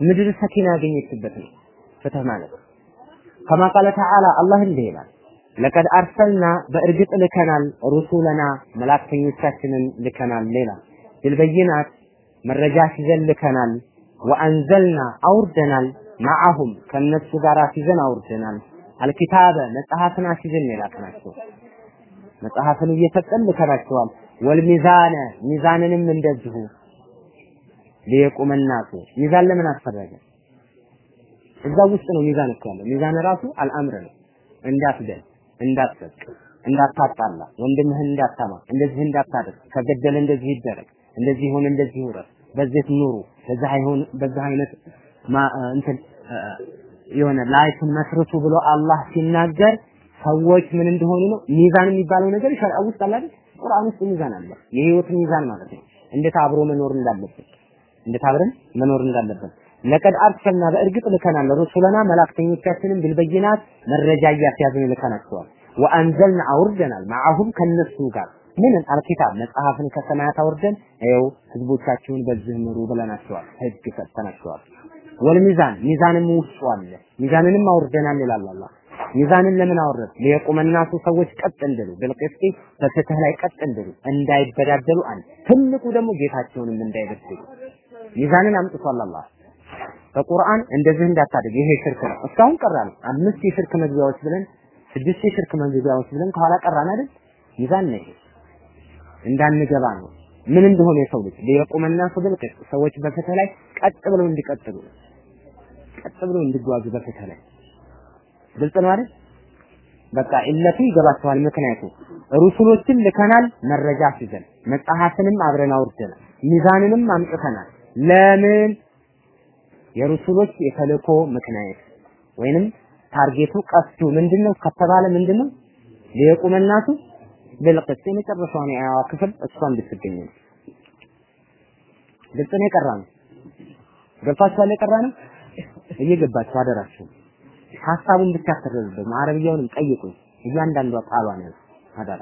ምድር ሰኪና ያገኘችበት ነው ፍትህ ማለት ከማ ቃለ ተዓላ አላህ እንዲህ ይላል ለቀድ አርሰልና በእርግጥ ልከናል ሩሱለና መላእክተኞቻችንን ልከናል ሌላ ብልበይናት መረጃ ሲዘን ልከናል ወአንዘልና አውርደናል ማዓሁም ከነሱ ጋር ሲዘን አውርደናል አልኪታበ መጽሐፍን አሲዘን የላክናቸው መጽሐፍን እየሰጠን ልከናቸዋል ወልሚዛነ ሚዛንንም እንደዚሁ ሊየቁመ ናሱ ሚዛን ለምን አስፈለገ? እዛ ውስጥ ነው ሚዛን እኮ ያለው። ሚዛን ራሱ አልአምር ነው። እንዳትገል፣ እንዳትሰጥ፣ እንዳታጣላ፣ ወንድምህን እንዳታማ፣ እንደዚህ እንዳታደርግ፣ ከገደለ እንደዚህ ይደረግ፣ እንደዚህ ይሁን፣ እንደዚህ ይውረድ፣ በዚህ ኑሩ፣ በዛ አይሆን፣ በዛ አይነት እንትን የሆነ ላይፍን መስርቱ ብሎ አላህ ሲናገር ሰዎች ምን እንደሆኑ ነው። ሚዛን የሚባለው ነገር ሸርዓ ውስጥ አለ አይደል? ቁርአን ውስጥ ሚዛን አለ። የህይወት ሚዛን ማለት ነው። እንዴት አብሮ መኖር እንዳለብን እንዴት አብረን መኖር እንዳለብን ለቀድ አርሰልና በእርግጥ ልከናል ሩሱለና መላእክተኞቻችንን ቢልበይናት መረጃ እያስያዝን ልከናቸዋል። ወአንዘልና አውርደናል ማዓሁም ከነሱ ጋር ምንን አልኪታብ መጽሐፍን ከሰማያት አውርደን ይኸው ህዝቦቻችሁን በዚህ ምሩ ብለናቸዋል። ህግ ሰጥተናቸዋል። ወልሚዛን ሚዛንም ውስጡ አለ። ሚዛንንም አውርደናል ይላል አላህ። ሚዛንን ለምን አወረድ? ሊየቁመናሱ ሰዎች ቀጥ እንድሉ ብልቅስቲ በፍትህ ላይ ቀጥ እንድሉ እንዳይበዳደሉ አንድ። ትልቁ ደግሞ ጌታቸውንም እንዳይበድሉ። ሚዛንን አምጥቷል አላህ። በቁርአን እንደዚህ እንዳታደርግ። ይሄ ሽርክ ነው። እስካሁን ቀራን። አምስት የሽርክ መግቢያዎች ብለን ስድስት የሽርክ መግቢያዎች ብለን ከኋላ ቀራን አይደል? ሚዛን ነው እንዳንገባ ነው። ምን እንደሆነ የሰው ልጅ። ሊየቁመና ሰዎች በፍትህ ላይ ቀጥ ብለው እንዲቀጥሉ ቀጥ ብለው እንዲጓዙ በፍትህ ላይ ግልጽ ነው አይደል? በቃ ኢለቱ ይገባቸዋል። ምክንያቱ ሩሱሎችን ልከናል መረጃ ሲዘን መጽሐፍንም አብረን አውርደናል ሚዛንንም አምጥተናል። ለምን የሩሱሎች የተልእኮ ምክንያት ወይንም ታርጌቱ ቀስቱ ምንድነው ከተባለ ምንድነው ሊየቁመናቱ ብልቅስ የመጨረሻውን የአያዋ ክፍል እሷ እንድትገኝ ነው። ግልጽ ነው የቀራ ነው። ገብታችኋል? የቀራ ነው እየገባችሁ አደራችሁ። ሀሳቡን ብቻ አትረዱበት። አረብያውንም ጠይቁኝ። እያንዳንዷ ቃሏ ነው አደራ።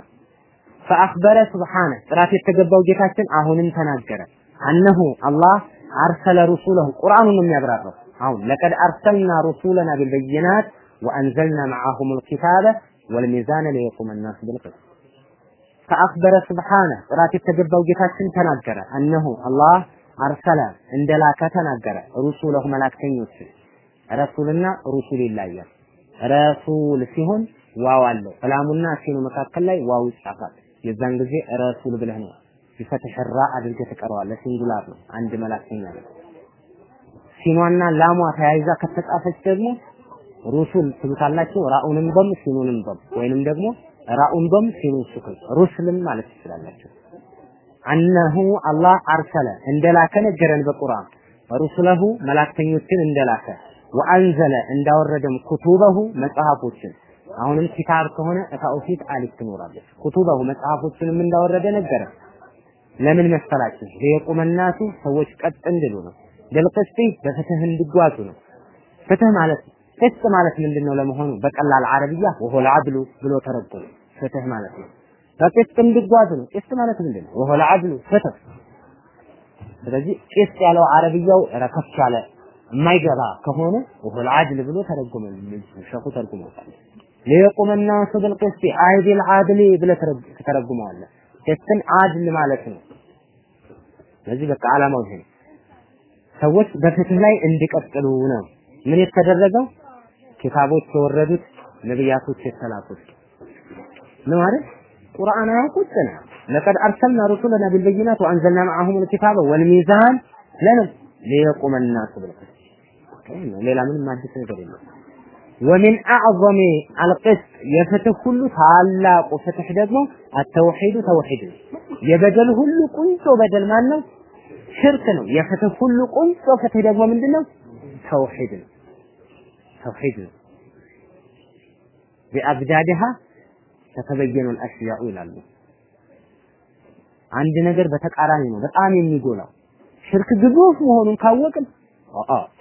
ፈአኽበረ ሱብሓነ ጥራት የተገባው ጌታችን አሁንም ተናገረ። አነሁ አላህ አርሰለ ሩሱለሁ ቁርአኑን ነው የሚያብራራው። አሁን ለቀድ አርሰልና ሩሱለና ቢልበይናት ወአንዘልና መዓሁም ልኪታበ ወልሚዛነ ሊየቁመ ናስ ቢልቅስት فأخبر سبحانه ጥራት የተገባው ጌታችን ተናገረ። أنه አላህ أرسل እንደላከ ተናገረ። رسله መላእክተኞችን رسول ና رسل ይለያል። رسول ሲሆን واو አለው። ከላሙና ሲኑ መካከል ላይ واو ይጻፋል። የዛን ጊዜ رسول ብለህ ነው ራ አድርገህ ትቀረዋለህ። singular ነው፣ አንድ መላእክተኛ ነው። ሲኗና ላሟ ተያይዛ ከተጻፈች ደግሞ رسل ትሉታላችሁ። ራኡንም በም ሲኑንም በም ወይንም ደግሞ ራኡን በም ሲኑን ሱኩን ሩስልም ማለት ትችላላችሁ። አነሁ አላህ አርሰለ እንደላከ ነገረን በቁርአን ሩሱለሁ መላእክተኞችን እንደላከ ወአንዘለ እንዳወረደም ኩቱበሁ መጽሐፎችን አሁንም ኪታብ ከሆነ እታውፊት አሊፍ ትኖራለች። ኩቱበሁ መጽሐፎችንም እንዳወረደ ነገረ። ለምን መሰላችሁ? ሊየቁመናሱ ሰዎች ቀጥ እንድሉ ነው። ቢልቅስቲ በፍትህ እንዲጓዙ ነው። ፍትህ ማለት ቅስጥ ማለት ምንድን ነው ለመሆኑ? በቀላል አረብያ ወሆል አድሉ ብሎ ተረጎመ። ፍትህ ማለት ነው። በቅስጥ እንዲጓዙ ነው። ቅስጥ ማለት ምንድን ነው? ወሆል አድሉ ፍትህ። ስለዚህ ቅስጥ ያለው አረብያው ረከፍ ያለ የማይገባ ከሆነ ወሁል አድል ብሎ ተረጎመ ሸኹ ተርጉመውታል። ሊየቁመ ናሱ ብልቅስቲ አይ ቢልዓድሊ ብለህ ተረጉመዋለህ። ቅስትን አድል ማለት ነው። ስለዚህ በቃ ዓላማው ይሄ ሰዎች በፍትህ ላይ እንዲቀጥሉ ነው። ምን የተደረገው? ኪታቦች የወረዱት ነቢያቶች የተላኩት ነው አይደል? ቁርአን አያውቁት ነው። ለቀድ አርሰልና ሩሱለና ቢልበይናት ወአንዘልና መዐሁም ልኪታበ ወልሚዛን ለምን ሊየቁመ ናሱ ሌላ ምንም አዲስ ነገር የለም። ወሚን አዕዘሚ አልቅስት የፍትህ ሁሉ ታላቁ ፍትህ ደግሞ አተውሂዱ ተውሂድ ነው። የበደል ሁሉ ቁንጮ በደል ማን ነው? ሽርክ ነው። የፍትህ ሁሉ ቁንጮ ፍትህ ደግሞ ምንድነው? ተውሂድ ነው። ተውሂድ ነው። ቢአብዳድሃ ተተበየኑ አልአሽያኡ ይላሉ። አንድ ነገር በተቃራኒ ነው በጣም የሚጎላው ሽርክ ግዙፍ መሆኑን ካወቅን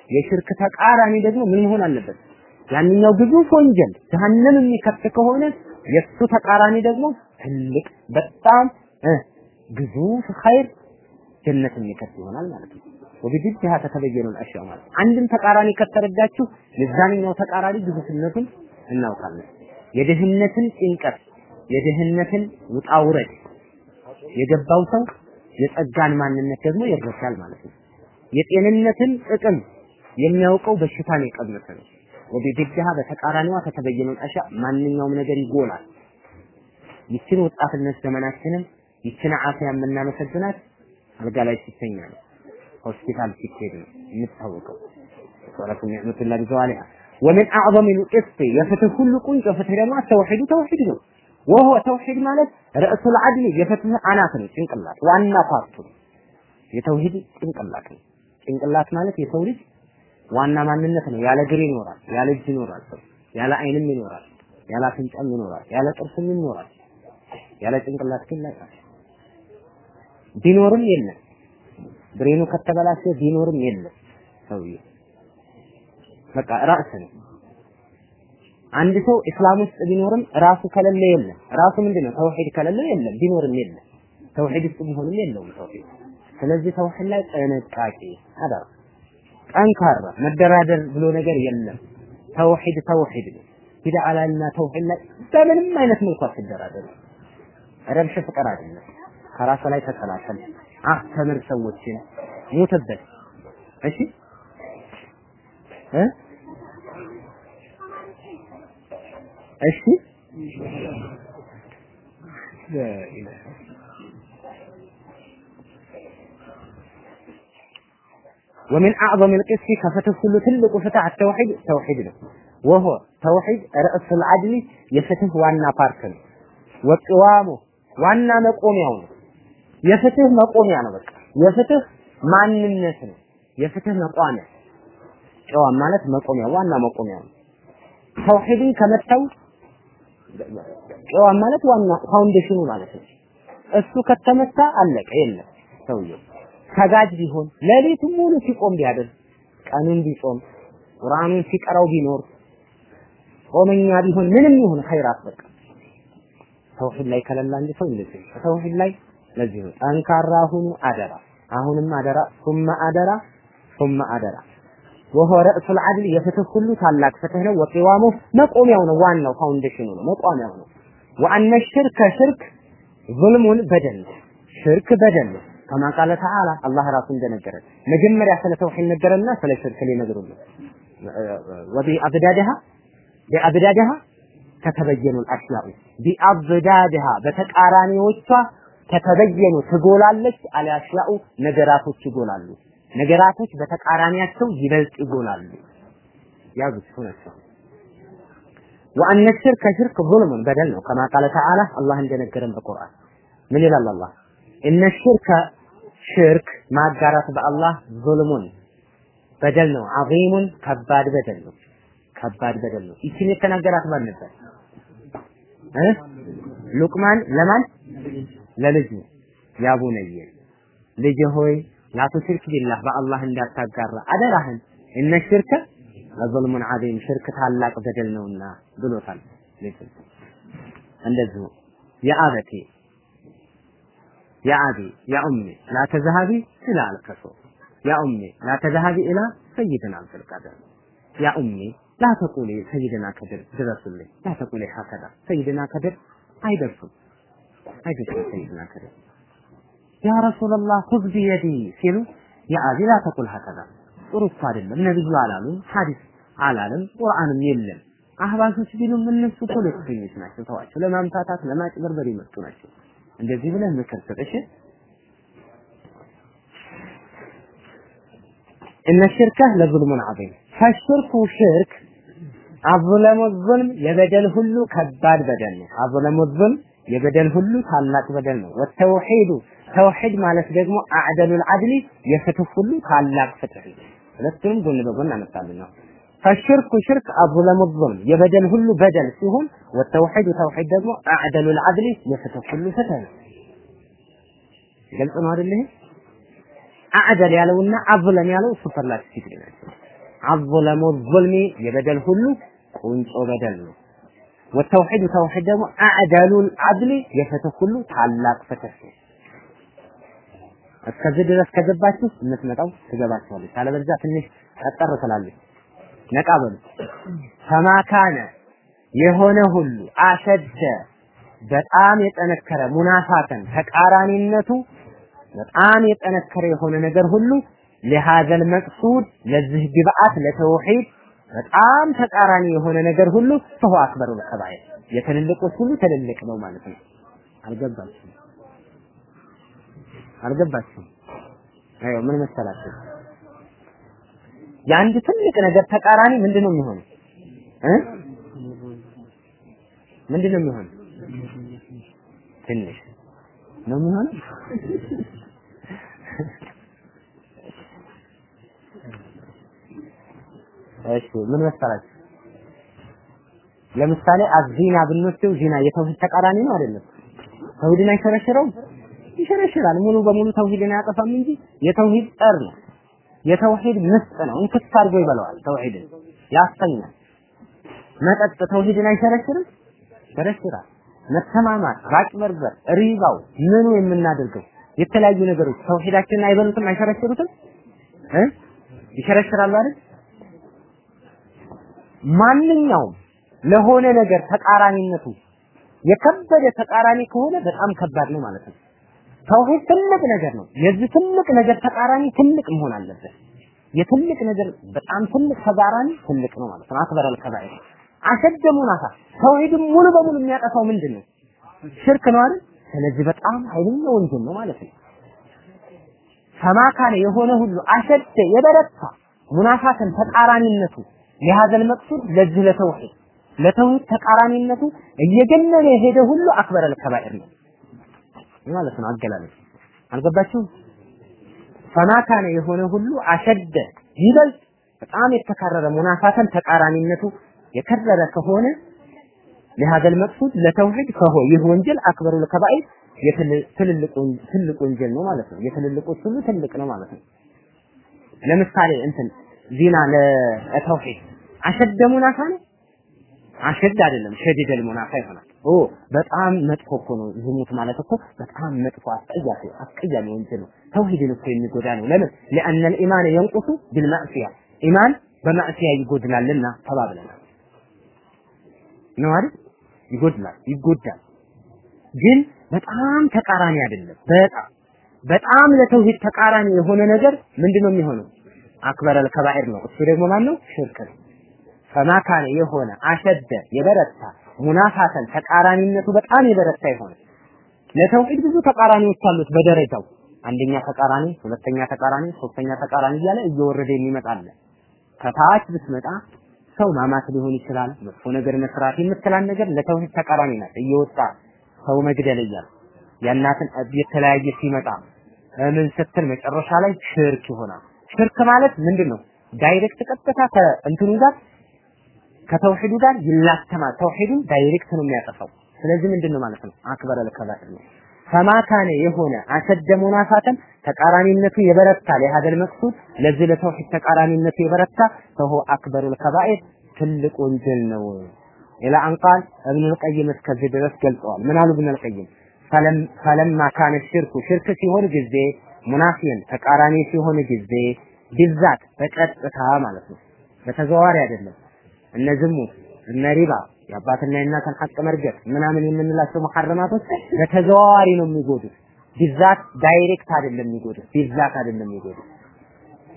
የሽርክ ተቃራኒ ደግሞ ምን መሆን አለበት? ያንኛው ግዙፍ ወንጀል ጀሀነም የሚከት ከሆነ የሱ ተቃራኒ ደግሞ ትልቅ በጣም ግዙፍ ኸይር ጀነት የሚከት ይሆናል ማለት ነው። ወቢድድሃ ተተበየኑ አልአሽያ ማለት አንድን ተቃራኒ ከተረዳችሁ የዛንኛው ተቃራኒ ግዙፍነቱን እናውቃለን። የድህነትን ጭንቀት የድህነትን ውጣ ውረድ የገባው ሰው የጸጋን ማንነት ደግሞ ይረዳል ማለት ነው። የጤንነትን ጥቅም የሚያውቀው በሽታን የቀመሰ ነው። ወቢድድሃ በተቃራኒዋ ከተበየኑ አልአሽያ ማንኛውም ነገር ይጎላል። ይችን ወጣትነት ዘመናችንም ይችን አፊያ የምናመሰግናት አልጋ ላይ ሲተኛ ነው። ሆስፒታል ሲሄድ ነው የምታወቀው። ወለኩ ኒዕመቱላ ቢዘዋሊሃ ወምን አዕظም ልቅስት የፍትህ ሁሉ ቁንጮ ፍትህ ደግሞ ተውሂዱ ተውሂድ ነው። ወሆ ተውሂድ ማለት ረእሱል አድል የፍትህ አናት ነው፣ ጭንቅላት ዋና ፓርቱ የተውሂድ ጭንቅላት ነው። ጭንቅላት ማለት የሰው ልጅ ዋና ማንነት ነው። ያለ እግር ይኖራል፣ ያለ እጅ ይኖራል፣ ያለ አይንም ይኖራል፣ ያለ አፍንጫም ይኖራል፣ ያለ ጥርስም ይኖራል። ያለ ጭንቅላት ግን ቢኖርም የለም። ብሬኑ ከተበላሸ ቢኖርም የለም ሰውዬው በቃ ራስ ነው። አንድ ሰው እስላም ውስጥ ቢኖርም ራሱ ከሌለ የለም። ራሱ ምንድነው? ተውሂድ ከሌለ የለም፣ ቢኖርም የለም። ተውሂድ ውስጥ ቢሆንም የለውም ተውሂድ። ስለዚህ ተውሂድ ላይ ጥንቃቄ አደራ፣ ጠንካራ መደራደር ብሎ ነገር የለም። ተውሂድ ተውሂድ ነው። ቢድዓ ተውሂድ ላይ በምንም አይነት መልኩ አትደራደሩ። ረብሽ ፍቅር አይደለም። ከራስ ላይ ተከላከል፣ አስተምር፣ ሰዎችን ሙትበት። እሺ እ እሺ ومن أعظم القسط كفتح كل تلق فتح التوحيد توحيد له وهو توحيد رأس العدل يفتح وانا باركن وقوامه ዋና መቆሚያው ነው። የፍትህ መቆሚያ ነው። በቃ የፍትህ ማንነት ነው። የፍትህ መቋሚያ ጨዋም ማለት መቆሚያ ዋና መቆሚያ ነው። ተውሂድን ከመታው ጨዋም ማለት ዋና ፋውንዴሽኑ ማለት ነው። እሱ ከተመታ አለቀ፣ የለም ሰውየው ሰጋጅ ቢሆን ሌሊት ሙሉ ሲቆም ቢያደር ቀኑን ቢጾም ቁርአኑን ሲቀራው ቢኖር ጾመኛ ቢሆን ምንም ይሁን ኸይራት በቃ ተውሂድ ላይ ከሌላ አንድ ሰው እንደዚህ ተውሂድ ላይ ለዚህ ነው ጠንካራ ሁኑ አደራ አሁንም አደራ ثم አደራ ثم አደራ ወሆ ረእሱል ዐድል የፍትህ ሁሉ ታላቅ ፍትህ ነው ወቂዋሙ መቆሚያው ነው ዋናው ፋውንዴሽኑ ነው መቋሚያው ነው ወአነ ሽርከ ሽርክ ዙልሙን በደል ሽርክ በደል ነው ከማ ቃለ ተዓላ አላህ ራሱ እንደነገረን። መጀመሪያ ስለ ተውሂድ ነገረና ስለ ሽርክ ሊነግሩን ወቢአብዳድሃ ቢአብዳድሃ ተተበየኑ አልአሽያኡ ቢአብዳድሃ በተቃራኒዎቿ ተተበየኑ ትጎላለች። አልአሽያኡ ነገራቶች ይጎላሉ። ነገራቶች በተቃራኒያቸው ይበልጥ ይጎላሉ። ያዙት ሁነቸው ወአነ ሽርክ ሽርክ ዙልሙን በደል ነው። ከማ ቃለ ተዓላ አላህ እንደነገረን በቁርአን። ምን ይላል አላህ? እነ ሽርከ ሽርክ ማጋራት በአላህ ዙልሙን በደል ነው። አዚሙን ከባድ በደል ነው። ከባድ በደል ነው። ይችን የተናገራት ማን ነበር? ሉቅማን ለማን? ለልጁ። يا بني ልጅ ሆይ لا تشرك بالله በአላህ እንዳታጋራ አደራህን። إن الشرك لظلم عظيم ሽርክ ታላቅ በደል ነውና ብሎታል። እንደዚሁ። የአበቴ يا أبي يا أمي لا تذهبي إلى አልከሶ። يا أمي لا تذهبي إلى سيدنا አብዱል ቀድር يا أمي لا تقولي سيدنا ከድር ድረሱልኝ። لا تقولي هكذا سيدنا ከድር አይደርሱም። አይደርሱም سيدنا ከድር። يا رسول الله خذ بيدي ሲሉ يا أبي لا تقل هكذا ጥሩ እኮ አይደለም። ነብዩ አላሉም ሀዲስ አላለም ቁርአንም የለም። አህባሾች ቢሉም እነሱ ፖለቲከኞች ናቸው። ተዋቸው። ለማምታታት ለማጭበርበር የመጡ ናቸው። እንደዚህ ብለህ ምክር ስጥ። እሺ? እነ ሽርከ ለዙልሙን ዐዚም። ፈሽርኩ ሽርክ አظለሙ ዙልም የበደል ሁሉ ከባድ በደል ነው። አظለሙ ዙልም የበደል ሁሉ ታላቅ በደል ነው። ወተውሂዱ ተውሂድ ማለት ደግሞ አዕደሉል ዐድሊ የፍትህ ሁሉ ታላቅ ፍትህ ሁለቱንም ጎን በጎን አመጣልን ነው። ፈሽርኩ ሽርክ አظለሙ ዙልም የበደል ሁሉ በደል ሲሆን ወተውሂዱ ተውሂድ ደግሞ አዕደሉል ዐድሊ የፍትህ ሁሉ ፍትህ ነው ግልጽ ነው አይደል أعدل ያለውና أظلم ያለው superlative ናቸው። أظلم الظلم የበደል ሁሉ ቁንጮ በደል ነው። والتوحيد ተውሂድ ደግሞ أعدل العدل የፍትህ ሁሉ ታላቅ ፍትህ ነው። እስከዚህ ድረስ ከገባችሁ የምትመጣው ትገባችኋለች። አለበለዚያ ትንሽ ጠጠር ትላለች። ነቃ በሉ። فما كان የሆነ ሁሉ አሸደ በጣም የጠነከረ ሙናፋተን ተቃራኒነቱ በጣም የጠነከረ የሆነ ነገር ሁሉ ለሃዘል መቅሱድ ለዚህ ግብአት ለተውሂድ በጣም ተቃራኒ የሆነ ነገር ሁሉ ፈሁ አክበሩ ከባይር የትልልቆች ሁሉ ትልልቅ ነው ማለት ነው። አልገባችሁም? አልገባችሁም? አዮ ምን መሰላችሁ? የአንድ ትልቅ ነገር ተቃራኒ ምንድነው የሚሆነው? እ ምንድነው የሚሆነው? ትንሽ ነው የሚሆነው። እሺ ምን መሰላችሁ? ለምሳሌ አዚና ብንወስደው ዚና የተውሂድ ተቃራኒ ነው አይደለም? ተውሂድን አይሸረሽረውም? ይሸረሽራል። ሙሉ በሙሉ ተውሂድን አያጠፋም እንጂ የተውሂድ ጠር ነው። የተውሂድ ምስጥ ነው። እንክት አድርጎ ይበለዋል። ተውሂድን ያስተኛል። መጠጥ ተውሂድን አይሸረሽርም? ይሸረሽራል። መተማማት፣ ማጭበርበር፣ ሪባው ምኑ የምናደርገው የተለያዩ ነገሮች ተውሂዳችንን አይበሉትም፣ አይሸረሽሩትም እ ይሸረሽራሉ አይደል? ማንኛውም ለሆነ ነገር ተቃራኒነቱ የከበደ ተቃራኒ ከሆነ በጣም ከባድ ነው ማለት ነው። ተውሂድ ትልቅ ነገር ነው። የዚህ ትልቅ ነገር ተቃራኒ ትልቅ መሆን አለበት። የትልቅ ነገር በጣም ትልቅ ተቃራኒ ትልቅ ነው ማለት ነው። አክበረል ከባኢር አሸደ ሙናፋ ተውሂድን ሙሉ በሙሉ የሚያጠፋው ምንድን ነው? ሽርክ ነው አይደል? ስለዚህ በጣም ኃይለኛ ወንጀል ነው ማለት ነው። ፈማካነ የሆነ ሁሉ አሸደ የበረታ ሙናፋትን ተቃራኒነቱ የሀዘል መቅሱድ ለዚህ ለተውሂድ ለተውሂድ ተቃራኒነቱ እየገነነ የሄደ ሁሉ አክበረል ከባኢር ነው ማለት ነው። አገላለጽ አልገባችሁም? ፈማካነ የሆነ ሁሉ አሸደ ይበልጥ በጣም የተካረረ ሙናፋተን ተቃራኒነቱ የከረረ ከሆነ ለሀገል መቅሱድ ለተውሂድ ከሆ ይህ ወንጀል አክበሩል ከባኢር ትልልቅ ወንጀል ነው ማለት ነው። የትልልቆች ሁሉ ትልቅ ነው ማለት ነው። ለምሳሌ እንትን ዚና ለተውሂድ አሸደ ሙናፋ ነው። አሸድ አይደለም ሸዲደል ሙናፋ ይሆናል። ኦ በጣም መጥፎ እኮ ነው ዝሙት ማለት እኮ በጣም መጥፎ አስቀያሚ አስቀያሚ ወንጀል ነው። ተውሂድን እኮ የሚጎዳ ነው። ለምን? ለአነ ልኢማን የንቁሱ ቢልማዕስያ ኢማን በማዕስያ ይጎድላልና ተባብለናል። ነው አይደል? ይጎድላል፣ ይጎዳል። ግን በጣም ተቃራኒ አይደለም። በጣም በጣም ለተውሂድ ተቃራኒ የሆነ ነገር ምንድነው የሚሆነው? አክበረል ከባኢር ነው። እሱ ደግሞ ማን ነው? ሽርክ ነው። ፈማካነ የሆነ አሸደ የበረታ ሙናፋተን ተቃራኒነቱ በጣም የበረታ የሆነ ለተውሂድ ብዙ ተቃራኒዎች አሉት በደረጃው አንደኛ ተቃራኒ፣ ሁለተኛ ተቃራኒ፣ ሶስተኛ ተቃራኒ እያለ እየወረደ የሚመጣለ ከታች ብትመጣ ሰው ማማት ሊሆን ይችላል፣ መጥፎ ነገር መስራት የምትላን ነገር ለተውሂድ ተቃራኒ ናት። እየወጣ ሰው መግደል እያለ ያናትን የተለያየ ሲመጣ ምን ስትል መጨረሻ ላይ ሽርክ ይሆናል። ሽርክ ማለት ምንድን ነው? direct ቀጥታ ከእንትኑ ጋር ከተውሂዱ ጋር ይላተማል። ተውሂዱን direct ነው የሚያጠፋው። ስለዚህ ምንድን ነው ማለት ነው? أكبر الكبائر ነው። فما كان የሆነ أشد منافاة ተቃራኒነቱ የበረታ لهذا المقصود ለዚህ ለተውሂድ ተቃራኒነቱ የበረታ فهو أكبر الكبائر ትልቅ ወንጀል ነው። إلى أن قال ኢብኑል ቀይም እስከዚህ ድረስ ገልጸዋል። ምን አሉ ኢብኑል ቀይም? فلما كان الشرك ሽርክ ሲሆን ጊዜ منافيا ተቃራኒ ሲሆን ጊዜ بالذات በቀጥታ ማለት ነው። በተዘዋዋሪ አይደለም። እነ ዝሙት፣ እነ ሪባ፣ የአባትና የእናትን ሐቅ መርገጥ ምናምን የምንላቸው ሙሐረማቶች በተዘዋዋሪ ነው የሚጎዱት። بالذات direct አይደለም የሚጎዱት፣ بالذات አይደለም የሚጎዱት።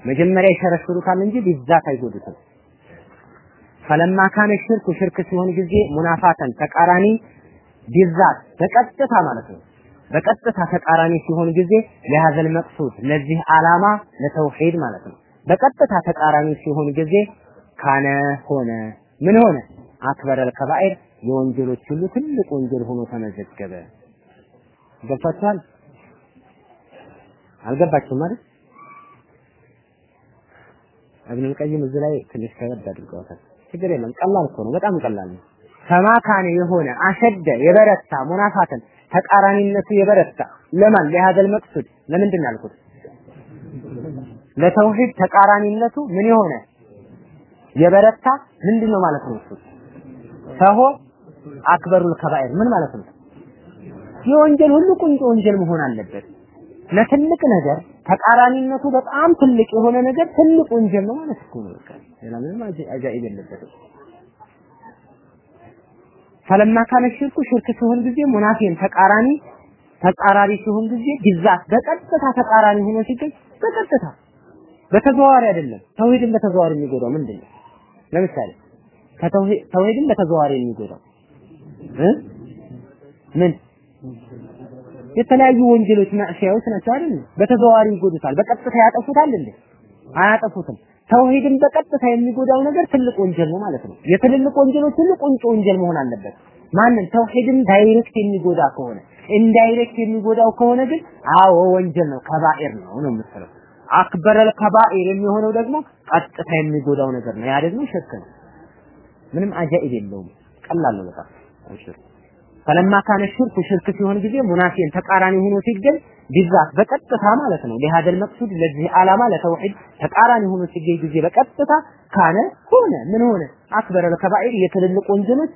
መጀመሪያ ይሸረሽሩታል እንጂ بالذات አይጎዱትም። ፈለማ ካነ ሽርኩ ሽርክ ሲሆን ጊዜ ሙናፋተን ተቃራኒ ቢዛት በቀጥታ ማለት ነው። በቀጥታ ተቃራኒ ሲሆን ጊዜ ለሀዘል መቅሱድ ለዚህ ዓላማ ለተውሂድ ማለት ነው። በቀጥታ ተቃራኒ ሲሆን ጊዜ ካነ ሆነ ምን ሆነ አክበረል ከባኤር የወንጀሎች ሁሉ ትልቅ ወንጀል ሆኖ ተመዘገበ። ገብቷችኋል? አልገባችሁም ማለት እብኑል ቀይም እዚህ ላይ ትንሽ ከበድ አድርገዋታል። ችግር የለም ቀላል እኮ ነው፣ በጣም ቀላል ነው። ከማካነ የሆነ አሸደ የበረታ ሙናፋትን ተቃራኒነቱ የበረታ ለማን ለሀደል መቅሱድ ለምንድን ያልኩት? ለተውሂድ ተቃራኒነቱ ምን የሆነ የበረታ ምንድን ነው ማለት ነው? እሱ ፈሆ አክበሩል ከባኤር ምን ማለት ነው? የወንጀል ሁሉ ቁንጮ ወንጀል መሆን አለበት። ለትልቅ ነገር ተቃራኒነቱ በጣም ትልቅ የሆነ ነገር ትልቅ ወንጀል ነው ማለት እኮ ነው። በቃ ሌላ ምንም አጃኢብ የለበትም። ፈለማ ካነ ሽርኩ ሽርክ ሲሆን ጊዜ ሙናፊን ተቃራኒ ተቃራሪ ሲሆን ጊዜ ቢዛት በቀጥታ ተቃራኒ ሆኖ ሲገኝ በቀጥታ በተዘዋዋሪ አይደለም። ተውሂድን በተዘዋዋሪ የሚጎዳው ምንድን ነው? ለምሳሌ ተውሂድን በተዘዋዋሪ የሚጎዳው ምን የተለያዩ ወንጀሎች ማዕሲያዎች ናቸው አይደል? በተዘዋዋሪ ይጎዱታል። በቀጥታ ያጠፉታል እንዴ? አያጠፉትም። ተውሂድን በቀጥታ የሚጎዳው ነገር ትልቅ ወንጀል ነው ማለት ነው። የትልልቅ ወንጀሎች ሁሉ ቁንጮ ወንጀል መሆን አለበት። ማንን? ተውሂድን direct የሚጎዳ ከሆነ indirect የሚጎዳው ከሆነ ግን አዎ ወንጀል ነው፣ كبائر ነው ነው የምትለው። أكبر الكبائر የሚሆነው ደግሞ ቀጥታ የሚጎዳው ነገር ነው። ያ ደግሞ ሽርክ ነው። ምንም አጃኢብ የለውም። ቀላል ነው በጣም። ሽርክ ፈለማ ካነ ሽርኩ ሽርክ ሲሆን ጊዜ ሙናፊን ተቃራኒ ሆኖ ሲገኝ ቢዛት በቀጥታ ማለት ነው። ለሀደል መቅሱድ ለዚህ ዓላማ ለተውሂድ ተቃራኒ ሆኖ ሲገኝ ጊዜ በቀጥታ ካነ ሆነ። ምን ሆነ? አክበረ ለከባኢር የትልልቅ ወንጀሎች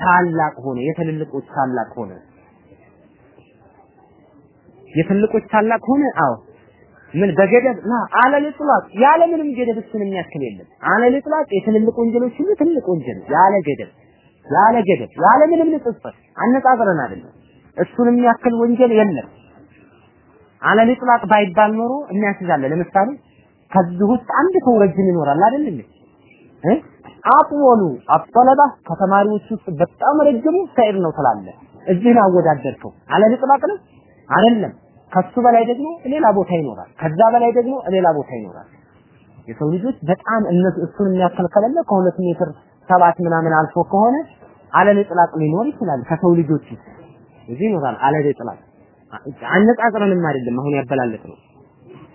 ታላቅ ሆነ። የትልልቆች ታላቅ ሆነ። የትልቆች ታላቅ ሆነ? አዎ ምን በገደብ? ላ አለል ኢጥላቅ። ያለ ምንም ገደብ እሱን የሚያክል የለም። አለል ኢጥላቅ የትልልቅ ወንጀሎች ሁሉ ትልቅ ወንጀል ያለ ገደብ ያለ ገደብ ያለ ምንም ንጽጽር። አነጻጽረን አይደለም። እሱን የሚያክል ወንጀል የለም። አለል ኢጥላቅ ባይባል ኖሮ የሚያስይዛለ ለምሳሌ ከዚህ ውስጥ አንድ ሰው ረጅም ይኖራል አይደል እንዴ? አጥወሉ አጠለባ ከተማሪዎች ውስጥ በጣም ረጅሙ ሰይድ ነው ትላለ። እዚህን አወዳደርከው። አለል ኢጥላቅ ነው? አይደለም። ከሱ በላይ ደግሞ ሌላ ቦታ ይኖራል። ከዛ በላይ ደግሞ ሌላ ቦታ ይኖራል። የሰው ልጆች በጣም እነሱ እሱን የሚያክል ከሌለ ከሁለት ሜትር ሰባት ምናምን አልፎ ከሆነ አለል ጥላቅ ሊኖር ይችላል። ከሰው ልጆች እዚህ ይኖራል አለል ጥላቅ አነጻጽረንም አይደለም አሁን ያበላለጥ ነው።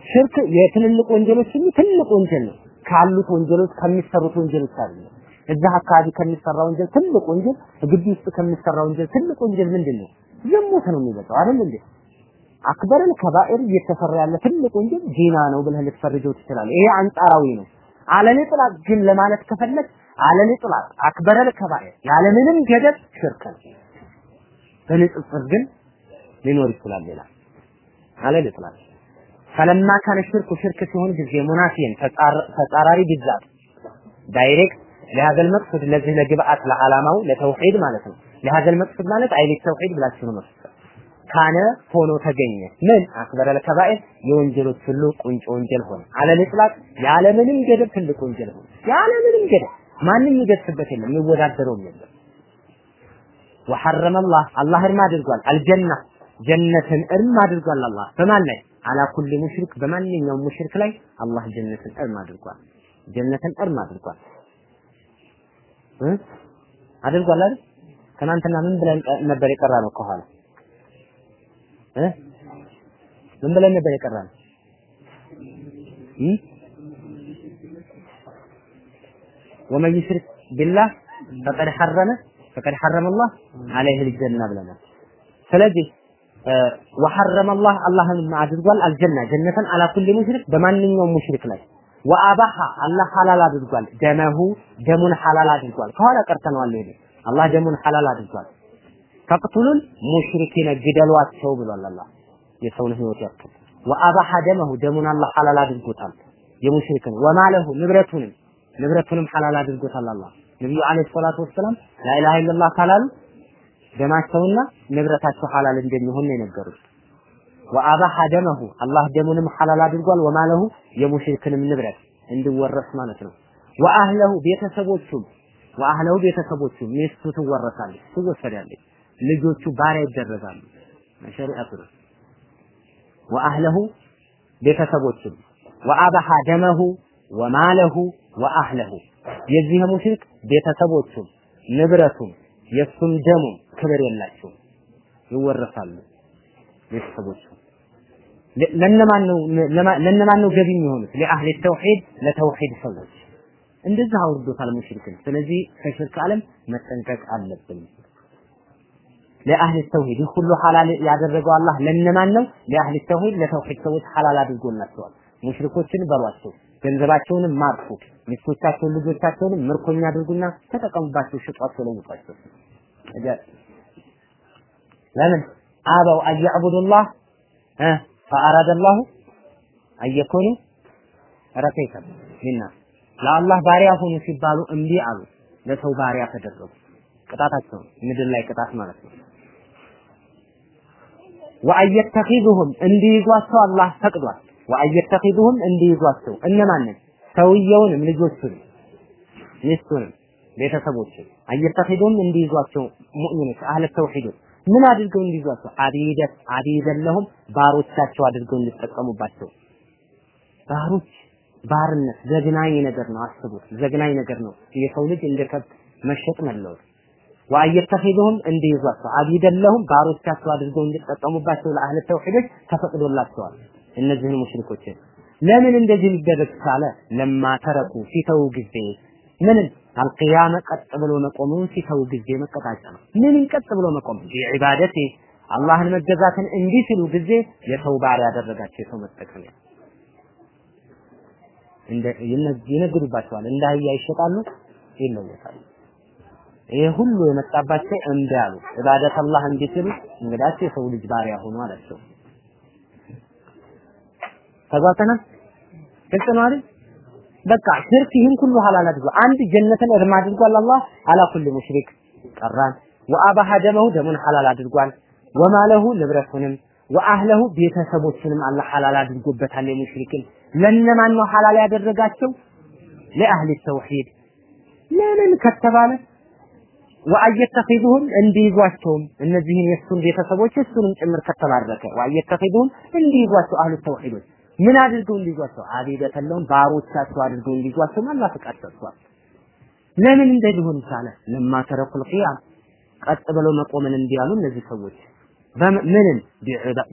ሽርክ የትልልቅ ወንጀሎች ሁሉ ትልቅ ወንጀል ነው። ካሉት ወንጀሎች ከሚሰሩት ወንጀሎች አይደለም። እዛ አካባቢ ከሚሰራ ወንጀል ትልቅ ወንጀል፣ ግቢ ውስጥ ከሚሰራ ወንጀል ትልቅ ወንጀል ምንድን ነው? ዝሙት ነው የሚበዛው አይደል እንዴ? አክበረል ከባኤር እየተሰራ ያለ ትልቅ ወንጀል ዚና ነው ብለህ ልትፈርጀው ትችላለህ። ይሄ አንጻራዊ ነው። አለል ጥላቅ ግን ለማለት ከፈለግ አለል ጥላቅ አክበረል ከባኤር ያለምንም ገደብ ሽርክ ነው። በንጽጽር ግን ሊኖር ይችላል ሌላ አለል ጥላቅ ፈለማ ካነ ሽርኩ ሽርክ ሲሆን ጊዜ ሙናፊን ተጻራሪ ቢዛት direct لهذا المقصود ለዚህ ለግብአት ለዓላማው ለተውሂድ ማለት ነው። لهذا المقصود ማለት አይል ተውሂድ ብላችሁ ነው كان ሆኖ ተገኘ። ምን? أكبر الكبائر የወንጀሎች ሁሉ ቁንጮ ወንጀል ሆነ። على الإطلاق ያለምንም ገደብ ትልቅ ወንጀል ሆነ። ያለምንም ገደብ ማንም ይገስበት የለም የሚወዳደረውም የለም። وحرم الله አላህ እርም አድርጓል። الجنة ጀነትን እርም አድርጓል አላህ። በማን ላይ? على كل مشرك በማንኛውም ሙሽሪክ ላይ አላህ ጀነትን እርም አድርጓል። ጀነትን እርም አድርጓል። አድርጓል አይደል? ትናንትና ምን ብለን ነበር የቀራ ነው ከኋላ እ ምን ብለን ነበር የቀራን? ወመን ይሽርክ ቢላህ ፈቀድ ሐረመ ፈቀድ ሐረመ አላህ ልጀና ብለናል። ስለዚህ ወሐረመ አላህን አድርጓል አልጀና ጀነተን አላ ኩሊ ሙሽሪክ በማንኛውም ሙሽሪክ ላይ ወአባሃ አላህ ሐላል አድርጓል ደመሁ ደሙን ሐላል አድርጓል። ከኋላ ቀርተነዋል። ይሄ አላህ ደሙን ሐላል አድርጓል። ፈቅቱሉል ሙሽሪኪነ ግደሏቸው ብሏል አላህ። የሰውን ህይወት ያክል። ወአባሐ ደመሁ ደሙን አላህ ሐላል አድርጎታል። የሙሽሪክን ወማለሁ ንብረቱንም ንብረቱንም ሐላል አድርጎታል አላህ። ነብዩ አለይሂ ሰላቱ ወሰላም ላኢላሃ ኢለላህ ካላሉ ደማቸውና ንብረታቸው ሐላል እንደሚሆን ነው የነገሩት። ወአባሐ ደመሁ አላህ ደሙንም ሐላል አድርጓል። ወማለሁ የሙሽሪክንም ንብረት እንዲወረስ ማለት ነው። ወአህለሁ ቤተሰቦቹም ወአህለሁ ቤተሰቦቹ ሚስቱ ትወረሳለች ትወሰዳለች ልጆቹ ባሪያ ይደረጋሉ። ሸሪዓቱ ነው። ወአህለሁ ቤተሰቦቹም ወአባሐ ደመሁ ወማለሁ ወአህለሁ። የዚህ ሙሽሪክ ቤተሰቦቹም ንብረቱም የሱም ደሙም ክብር የላቸውም። ይወረሳሉ ቤተሰቦቹ። ለነማን ነው ገቢ የሚሆኑት? ለአህሊ ተውሂድ ለተውሂድ ሰዎች። እንደዚህ አውርዶታል ሙሽሪክን። ስለዚህ ከሽርክ ዓለም መጠንቀቅ አለብን ለአህሊ ተውሂድ ሁሉ ሐላል ያደረገው አላህ ለነማን ነው? ለአህሊ ተውሂድ ለተውሂድ ሰዎች ሐላል አድርጎላቸዋል። ሙሽሪኮችን በሏቸው ገንዘባቸውንም ማጥፉ ሚስቶቻቸውን ልጆቻቸውንም ምርኮኛ አድርጉና ተጠቀሙባቸው ሽጧቸው ለውጧቸው ለምን? አበው አያዕቡዱላህ እ ፈአራደ አላሁ አየኩኑ ረከይከ ሚና። ለአላህ ባሪያ ሁኑ ሲባሉ እምቢ አሉ። ለሰው ባሪያ ተደረጉ። ቅጣታቸው ምድር ላይ ቅጣት ማለት ነው ወአየተኺዙሁም እንዲይዟቸው አላህ ፈቅዷል። ወአየተኺዙሁም እንዲይዟቸው። እነማንን ሰውየውንም ልጆቹንም ሚስቱንም ቤተሰቦችን አየተኺዙሁም እንዲይዟቸው ሙእሚኖች አህለ ተውሂዶች ምን አድርገው እንዲይዟቸው? አቢደት አቢደን ለሁም ባሮቻቸው አድርገው እንዲጠቀሙባቸው። ባሮች ባርነት ዘግናኝ ነገር ነው። አስቡት ዘግናኝ ነገር ነው። የሰው ልጅ እንደ ከብት መሸጥ መለወጥ ወአየተኺዙሁም እንዲይዟቸው አቢደን ለሁም ባሮቻቸው አድርገው እንዲጠቀሙባቸው ለአህለ ተውሂዶች ተፈቅዶላቸዋል። እነዚህን ሙሽሪኮችን ለምን እንደዚህ ሊደረግ ቻለ? ለማ ተረኩ ሲተው ጊዜ። ምንን አልቅያመ ቀጥ ብሎ መቆሙን ሲተው ጊዜ መቀጣጫ ነው። ምንን ቀጥ ብሎ መቆም? ቢዒባደቲ አላህን መገዛትን እንዲህ ሲሉ ጊዜ የሰው ባሪያ ያደረጋቸው የሰው መጠቀሚያ። እንደ ይነግዱባቸዋል እንደ አህያ ይሸጣሉ ይለወጣሉ ይሄ ሁሉ የመጣባቸው እምቢ አሉ። ኢባደት አላህ እንዲ ሲሉ እንግዳቸው የሰው ልጅ ባሪያ ሆኑ አላቸው ተጓተናል ግልጽ ነው አይደል? በቃ ሽርክ ይህን ሁሉ ሐላል አድርጎ አንድ ጀነትን እርም አድርጓል አላህ። አላ ኩል ሙሽሪክ ቀራን። ወአባሃ ደመሁ ደሙን ሐላል አድርጓል። ወማለሁ ንብረቱንም ወአህለሁ ቤተሰቦችንም አላህ ሐላል አድርጎበታል። የሙሽሪክን ለነማን ነው ሐላል ያደረጋቸው? ለአህሊ ተውሂድ። ለምን ከተባለ ወአየተኺዙሁም እንዲይዟቸውም። እነዚህን የእሱን ቤተሰቦች እሱንም ጭምር ከተባረከ ወአየተኺዙሁም እንዲይዟቸው አህሉ ተውሂዶች። ምን አድርገው እንዲይዟቸው? አቢደተለውን ባሮቻቸው አድርገው እንዲይዟቸው አላህ ፍቃድ ሰጥቷል። ለምን እንደዚህ ሆን ቻለ? ለማ ተረኩል ቂያም ቀጥ ብለው መቆምን እንዲያሉ እነዚህ ሰዎች። ምንን?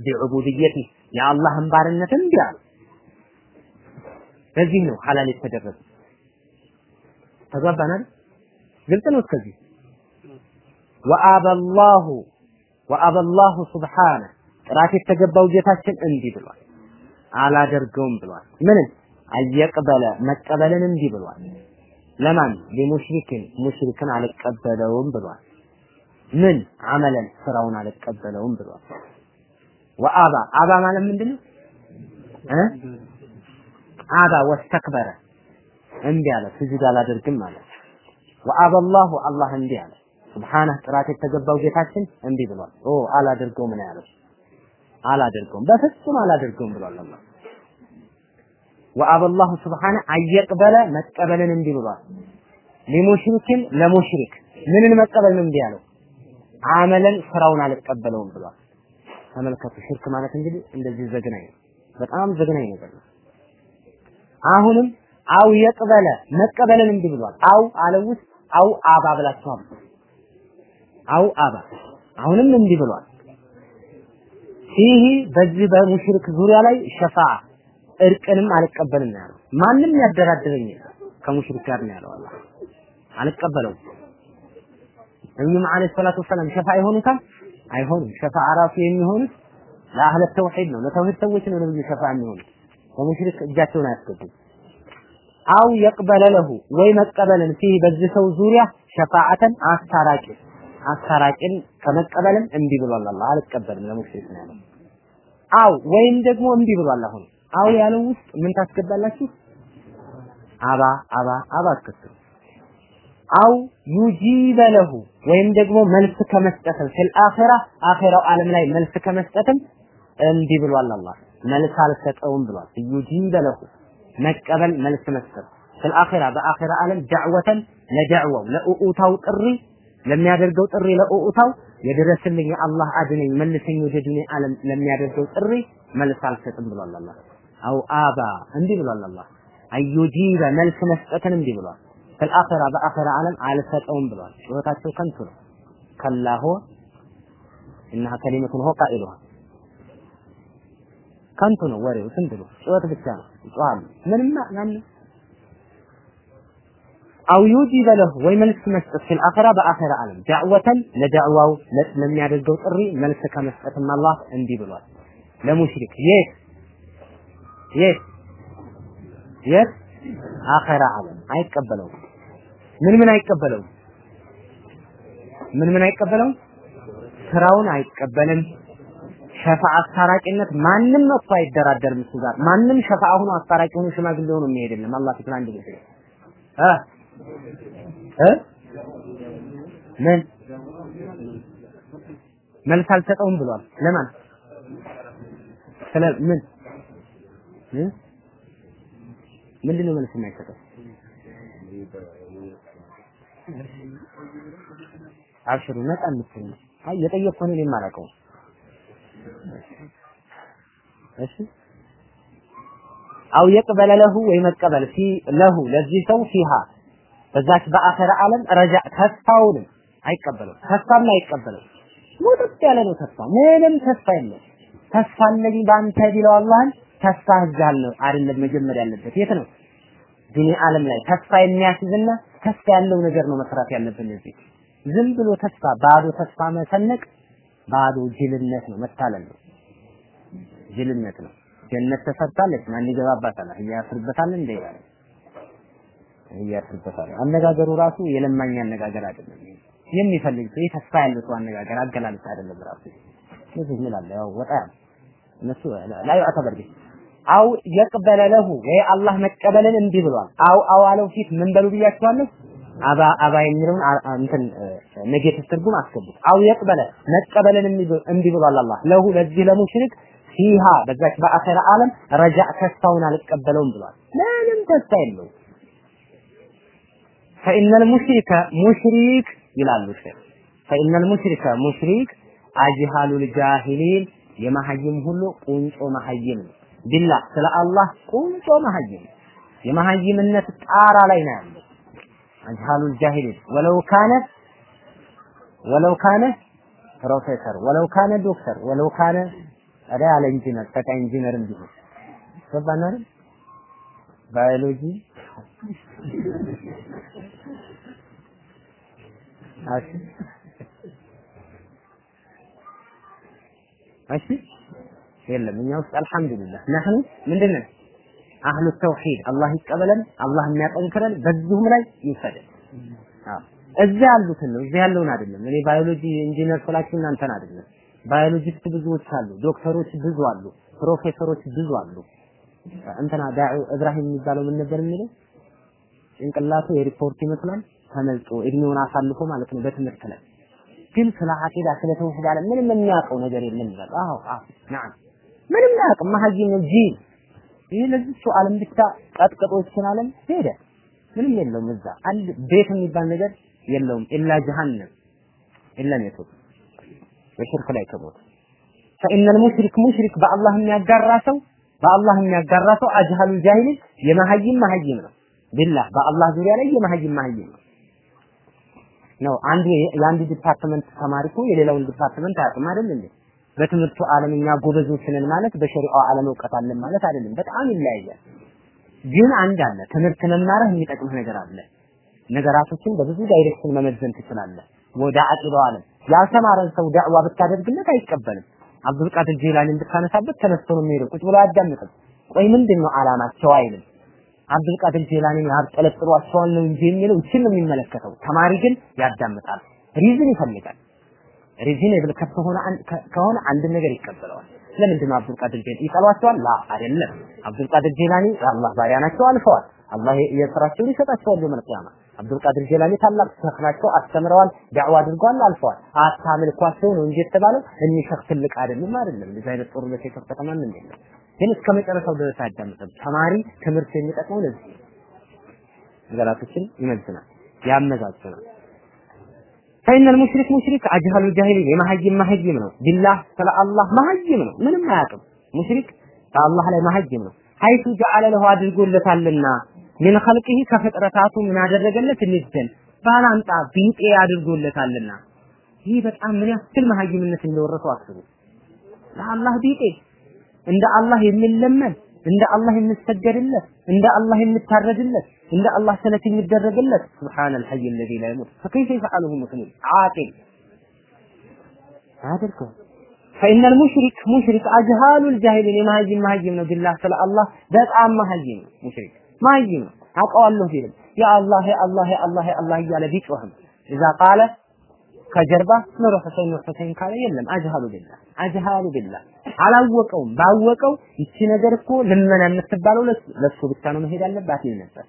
ቢዑቡድየቲ የአላህን ባርነት እንዲያሉ በዚህ ነው ሐላል የተደረገ ተግባባናል? ግልጽ ነው እስከዚህ ወአበላሁ ወአበላሁ ሱብሓነ ጥራት የተገባው ጌታችን እንዲህ ብሏል። አላደርገውም ብሏል። ምንም። አየቅበለ መቀበልን እንዲህ ብሏል። ለማን? ሊሙሽሪክን ሙሽሪክን አልቀበለውም ብሏል። ምን? አመለን ስራውን አልቀበለውም ብሏል። ወአባ አባ ማለት ምንድነው? እ? አባ ወስተክበረ። እምቢ አለ። ስጁድ አላደርግም ማለት ወአባ አላሁ አላህ እንዲህ አለ ሱብሃነህ ጥራት የተገባው ጌታችን እንዲህ ብሏል። ኦ አላደርገውም ነው ያለው። አላደርገውም በፍጹም አላደርገውም ብሏል አላህ። ወአበላሁ ስብሓነ አየቅበለ መቀበልን እንዲህ ብሏል። ሊሙሽሪክን ለሙሽሪክ ምንን መቀበል ነው እንዲህ ያለው? አመለን ስራውን አልቀበለውም ብሏል። ተመልከቱ ሽርክ ማለት እንግዲህ እንደዚህ ዘግናኝ ነው። በጣም ዘግናኝ ነገር ነው። አሁንም አው የቅበለ መቀበልን እንዲህ ብሏል። አው አለው ውስጥ አው አባ ብላችኋል አው አባ አሁንም እንዲህ ብሏል ይህ በዚህ በሙሽሪክ ዙሪያ ላይ ሸፋዓ እርቅንም አልቀበልም ነው ያለው። ማንም ያደራድረኝ ከሙሽሪክ ጋር ነው ያለው አላህ አልቀበለውም። ነብዩም አለይሂ ሰላቱ ወሰላም ሸፋ ይሆኑታል አይሆኑም። ሸፋ ራሱ የሚሆኑት ለአህለ ተውሂድ ነው፣ ለተውሂድ ሰዎች ነው ነብዩ ሸፋ የሚሆኑት። በሙሽሪክ እጃቸውን አያስገቡም። አው የቅበለ ለሁ ወይ መቀበልን ፊህ በዚህ ሰው ዙሪያ ሸፋዓተን አስታራቂ አስታራቂን ከመቀበልም እንዲህ ብሏል አላህ አልቀበልም ለሙሽሪክ ነው ያለው። አው ወይም ደግሞ እምቢ ብሏል። አሁን አው ያለው ውስጥ ምን ታስገባላችሁ? አባ አባ አባ አስከትሉ አው ዩጂበ ለሁ ወይም ደግሞ መልስ ከመስጠትም ፊል አኺራ አኺራው ዓለም ላይ መልስ ከመስጠትም እምቢ ብሏል። አላህ መልስ አልሰጠውም ብሏል። ዩጂበ ለሁ መቀበል መልስ መስጠት ፊል አኺራ በአኺራ ዓለም ዳዕወተን ለዳዕዋው ለኡኡታው ጥሪ ለሚያደርገው ጥሪ ለኡኡታው የድረስልኝ አላህ አድነኝ መልሰኝ ወደ ዱንያ ዓለም ለሚያደርገው ጥሪ መልስ አልሰጥም ብሏል አላህ። አው አባ እንዲህ ብሏል አላህ። አዩጂበ መልስ መስጠትን እንዲህ ብሏል። ፊልአኺራ በአኺራ ዓለም አልሰጠውም ብሏል። ጩኸታቸው ከንቱ ነው። ከላሆ እነሃ ከሊመቱን ሆ ቃኢሉሃ ከንቱ ነው ወሬው ስንት ነው? ጩኸት ብቻ ነው። ይጮሃሉ ምንም ማን አው ዩጂበ ለሁ ወይ መልስ መስጠት ፊል አኺራ በአኺራ ዓለም ዳዕወተን ለዳዕዋው ለሚያደርገው ጥሪ መልስ ከመስጠትም አላህ እንዲህ ብሏል። ለሙሽሪክ የት የት የት አኺራ ዓለም አይቀበለውም። ምን ምን አይቀበለውም? ምን ምን አይቀበለውም? ስራውን አይቀበልም። ሸፋ አስታራቂነት ማንም መጥቶ አይደራደርም እሱ ጋር ማንም ሸፋ ሆኖ አስታራቂ ሆኖ ሽማግሌ ሆኖ የሚሄድልም አላህ ፊት አንድ ጊዜ እ? ምን? መልስ አልሰጠውም ብሏል። ለማን? ስለ ምን? ምንድን ነው መልስ የማይሰጠው? አብሽሩ ነፃ የምትሆኑ አይ የጠየቅኩህ እኔ የማላውቀው እሺ። አው የቅበለ ለሁ ወይ መቀበል? ፊ ለሁ ለዚህ ሰው ፊሃ በዛች በአኸረ ዓለም ረጃ ተስፋውንም አይቀበለው ተስፋም አይቀበለው ሙጥጥ ያለ ነው ተስፋ ምንም ተስፋ የለም። ተስፋ አለኝ በአንተ ቢለው አላህን ተስፋ ነው አይደለም መጀመሪያ ያለበት? የት ነው? ዱንያ ዓለም ላይ ተስፋ የሚያስይዝና ተስፋ ያለው ነገር ነው መስራት ያለብን እዚህ። ዝም ብሎ ተስፋ ባዶ ተስፋ መሰነቅ ባዶ ጅልነት ነው መታለል ነው። ጅልነት ነው። ጀነት ተሰርታለች ማን ይገባባታል እያስርበታል እንደ ይላል እያስርበታል አነጋገሩ ራሱ የለማኝ አነጋገር አይደለም የሚፈልግ ሰው ተስፋ ያለው ሰው አነጋገር አገላለጽ አይደለም ራሱ ምን አለ ያው ወጣ እነሱ ላይ አተበር ቢስ አው يقبل له ወይ አላህ መቀበልን እንዲህ ብሏል። አው አው አለው ፊት ምን በሉ ብያችኋለሁ። أبى أبى የሚለውን እንትን negative ትርጉም አስገቡት። አው يقبل መቀበልን እንዲህ ብሏል አላህ له ለዚህ ለሙሽሪክ فيها በዛች በአኺራ ዓለም رجاء ተስፋውን አልቀበለውም ብሏል። ምንም ተስፋ የለውም። فإن المشرك ሙሽሪክ ይላሉ ሼህ فإن المشرك ሙሽሪክ أجهل الجاهلين የመሀይም ሁሉ ቁንጮ መሀይም ነው። ቢላህ ስለ አላህ ቁንጮ መሀይም የመሀይምነት ጣራ ላይ ነው ያለው። አጅሃሉል ጃሂሊን ወለው ካነ ወለው ካነ ፕሮፌሰር ወለው ካነ ዶክተር ወለው ካነ ያለ ኢንጂነር ተቃ ኢንጂነር እንዲሆን ገባና አይደል ባዮሎጂ እሺ እሺ የለም እኛ ውስጥ الحمد لله። نحن ምንድነው أهل التوحيد አላህ ይቀበለን አላህ የሚያጠንክረን በዚሁም ላይ ይውሰደን እዛ ያሉትን ነው እዚህ ያለውን አይደለም። እኔ ባዮሎጂ ኢንጂነር ስላችሁ እናንተን አይደለም። biologist ብዙዎች አሉ ዶክተሮች ብዙ አሉ ፕሮፌሰሮች ብዙ አሉ። እንትና ዳዑ ኢብራሂም የሚባለው ምን ነበር የሚለው? ጭንቅላቱ የሪፖርት ይመስላል ተመልጦ እድሜውን አሳልፎ ማለት ነው በትምህርት ላይ። ግን ስለ አቂዳ ስለ ተውሂድ አለ ምንም የሚያውቀው ነገር የለም ይላል። አዎ አዎ ናም ምንም አያውቅም። መሀይም ይሄ ለዚህ ሰው ዓለም ብቻ ቀጥቅጦ ይችን ዓለም ሄደ። ምንም የለውም እዛ። አንድ ቤት የሚባል ነገር የለውም። ኢላ ጀሃነም ኢላ ኔትወርክ በሽርክ ላይ ከሞተ። ፈኢነል ሙሽሪክ ሙሽሪክ በአላህ የሚያጋራ ሰው በአላህ የሚያጋራ ሰው أجهل الجاهل የመሀይም መሀይም ነው። بالله በአላህ ዙሪያ ላይ የመሀይም መሀይም ነው ነው። አንዱ የአንዱ department ተማሪ እኮ የሌላውን department አያውቅም አይደል እንዴ? በትምህርቱ ዓለም እኛ ጎበዞች ነን ማለት በሸሪዓው ዓለም እውቀት አለን ማለት አይደለም። በጣም ይለያያል። ግን አንድ አለ ትምህርት መማርህ የሚጠቅምህ ነገር አለ። ነገራቶችን በብዙ direction መመዘን ትችላለህ። ወደ አቂዳው ዓለም ያልተማረን ሰው ዳዕዋ ብታደርግለት አይቀበልም። አብዱልቃድር ጂላኒን ብታነሳበት ተነስቶ ነው የሚሄደው። ቁጭ ብሎ አያዳምጥም። ቆይ ምንድን ነው ዓላማቸው አይልም አብዱልቃድር ጂላኒን ያብጠለጥሏቸዋል ነው እንጂ የሚለው ይችን ነው የሚመለከተው ተማሪ ግን ያዳምጣል reason ይፈልጋል reasonable ከሆነ ከሆነ አንድ ነገር ይቀበለዋል። ለምንድን ነው አብዱል ቃድር ጀላኒ ይጠሏቸዋል? لا አይደለም። አብዱል ቃድር ጀላኒ የአላህ ባሪያ ናቸው፣ አልፈዋል። አላህ የስራቸውን ይሰጣቸዋል يوم القيامة። አብዱል ቃድር ጀላኒ ታላቅ ሸህ ናቸው፣ አስተምረዋል፣ ዳዕዋ አድርገዋል፣ አልፈዋል። አታምልኳቸው ነው እንጂ የተባለው እኒህ ሸህ ትልቅ አይደለም አይደለም። እንደዚህ አይነት ጦርነት የከፈተ ማንም የለም። ግን እስከ መጨረሻው ድረስ አያዳምጥም። ተማሪ ትምህርት የሚጠቅመው ለዚህ ነገራቶችን ይመዝናል፣ ያመዛዝናል። ፈኢነ ልሙሽሪክ ሙሽሪክ አጅሀሉ ጃሂሊን የመሀይም መሀይም ነው። ቢላህ ስለ አላህ መሀይም ነው። ምንም አያውቅም። ሙሽሪክ በአላህ ላይ መሀይም ነው። ሀይቱ ጀዓለ ለሁ አድርጎለታልና ምን ኸልቂሂ ከፍጥረታቱ ምን አደረገለት? ንድን ባላንጣ ቢጤ አድርጎለታልና። ይህ በጣም ምን ያክል መሀይምነት እንደወረሰው አስቡ። ለአላህ ቢጤ እንደ አላህ የሚለመን እንደ አላህ የሚሰገድለት እንደ አላህ የሚታረድለት እንደ አላህ ስለት የሚደረግለት ሱብሃነ አልሐይ الذي لا يموت فكيف يفعله مسلم عاقل አድርገው فإن المشرك مشرك أجهال الجاهلين የመሀይም መሀይም ነው ቢላህ ስለ አላህ በጣም መሀይም ነው ሙሽሪክ መሀይም ነው አውቀዋለሁ ቢልም ያ አላህ ያ አላህ ያ አላህ ያ አላህ እያለ ቢጮህም እዛ ቃለ ከጀርባ ኑሮ ሁሴን ኑሮ ሁሴን ካለ የለም። አጅሃሉ ቢላህ አጅሃሉ ቢላህ። አላወቀውም። ባወቀው ይቺ ነገር እኮ ልመና የምትባለው ለሱ ብቻ ነው መሄድ አለባት ይል ነበር።